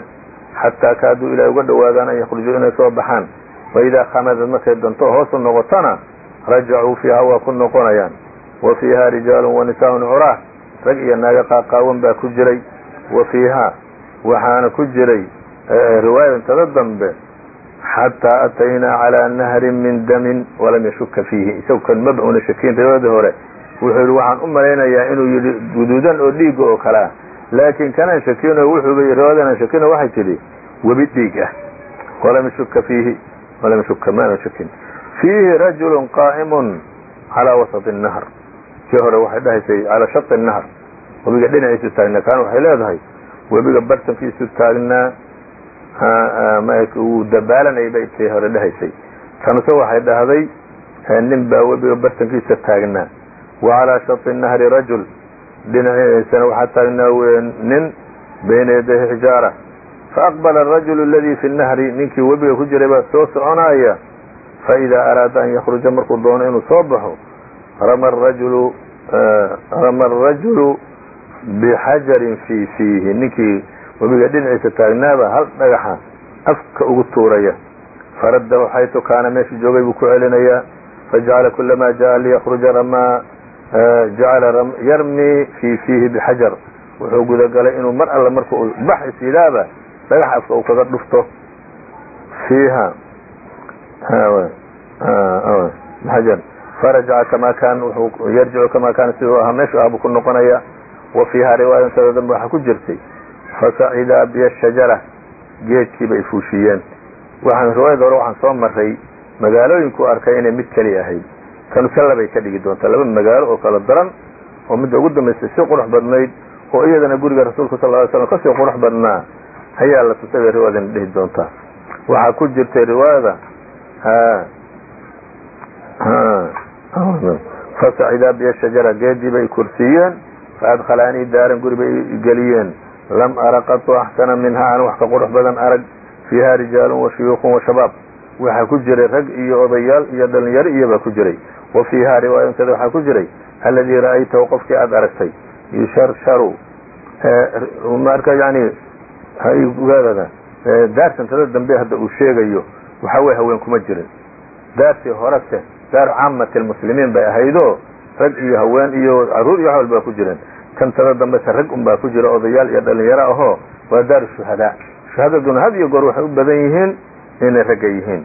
xataa kaaduu ilaa uga dhowaadaan an yakhrujuu inay soo baxaan waidaa khamadad markay danto hoosu noqotona rajacuu fiiha waa ku noqonayaan wa fiiha rijaalun wa nisaaun curaah rag iyo naaga qaaqaawan baa ku jiray wa fiiha waxaana ku jiray riwaayadantada dambe xataa ataynaa calىa nahrin min damin walam yashuka fiihi isagu kan shakiin riwaayadii hore wuxuu yihi waxaan u malaynayaa inuu yidhi guduudan oo dhiiga oo kale ah laakiin kanaan shakino wuxuuba riwaayadan shakino waxay tidhi webi dhiig ah walam yashuka fiihi walam yashuka maana shakin fiihi rajulu qaa'imun calaa wasط الnahr kii hore waxay dhahaysay calaa shaط الnahr webiga dhinaciisu taagnaa kaan waxay leedahay webiga bartankiisu taagnaa wuu dabaalanayay bay tii hore dhahaysay tanuse waxay dhahday nin baa webiga bartankiisa taagnaa wa calaa shaط الnahri rajul dhinaciisana waxaa taagnaa nin bayna yadayhi xijaara faaqbala arajulu aladii fi nnahri ninkii webiga ku jiray baa soo soconaya. Faidaa araada an yakruja markuu doono inuu soo baxo rama rajulu rama arajulu bixajarin fii fiihi. Ninkii webiga dhinaciisa taagnaaba hal dhagaxa afka ugu tuuraya. Faraddahu xaytu kaana meeshu joogay buu ku celinayaa. Fajacala kulamaa jaءa liyakruja ramaa jacala yarmii fii fiihi bixajar wuxuu gudagalay inuu mar alla marka uu bax is yidhaaba dhagax afka uu kaga dhufto fiiha xajar farajaca kamaa kaan yarjicu kamaa kaana siduu ahaa meeshu ah buu ku noqonaya wa fiiha riwaaya intada dambe waxaa ku jirtay fasacidaa biya shajara geedkii bay fuushiyeen waxaan riwaayada hore waxaan soo maray magaalooyinku arkay inay mid keli ahayd tanu ka labay ka dhigi doontaa laba magaalo oo kala daran oo midda ugu dambaysay si qurux badnayd oo iyadana guriga rasuulka sal ly slam ka sii qurux badnaa ayaa la tusay bay riwaayadana dhihi doontaa. Waxaa ku jirtay riwaayada fasacidaa biya shajara geedii bay kursiiyeen faadkhalaanii daaran guri bay geliyeen. Lam ara qatu axsana minha aan wax ka qurux badan arag fiiha rijaalun wa shuyuukhun wa shabaab. Waxaa ku jiray rag iyo odayaal iyo dhalinyaro iyobaa ku jiray wa fiiha riwaayantada waxaa ku jiray alladii ra'aytahu qofkii aada aragtay yusharsharu marka yani hgaadada daartantada dambe hadda uu sheegayo waxaa weye haween kuma jirin daartii horese daar caamati lmuslimiin bay ahaydoo rag iyo haween iyo carruur iyo wax walbaa ku jireen tantada dambese rag un baa ku jira odayaal iyo dhalinyaro ahoo waa daaru shuhadaa shuhadaduna had iyo goor waxay u badan yihiin inay ragga yihiin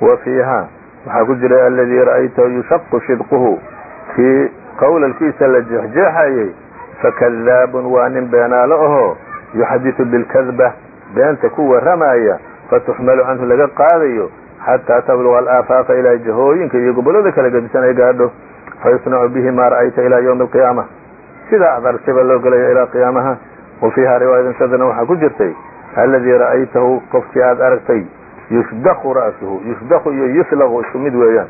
wa fiiha waxaa ku jira aladii ra'aytahu yushaqu shidquhu. Kii qawlalkiisa la jeexjeexayay fakadaabun waa nin beenaalo ahoo yuxadiثu bilkadba beenta ku warramaya fatuxmalu canhu laga qaadayo xataa tabluga alaafaaqa ilaa jahooyinka iyo gobollada kala gedisan ay gaadho fayusnacu bihi maa ra'ayta ilaa ywmi alqiyaama sidaa ad argtay baa loo gelaya ilaa qiyaamaha wa fiiha riwaayatan sadana waxaa ku jirtay alladii ra'aytahu qofkii aad aragtay yusdaqu ra'suhu yusdaqu iyo yuslaqu isku mid weeyaan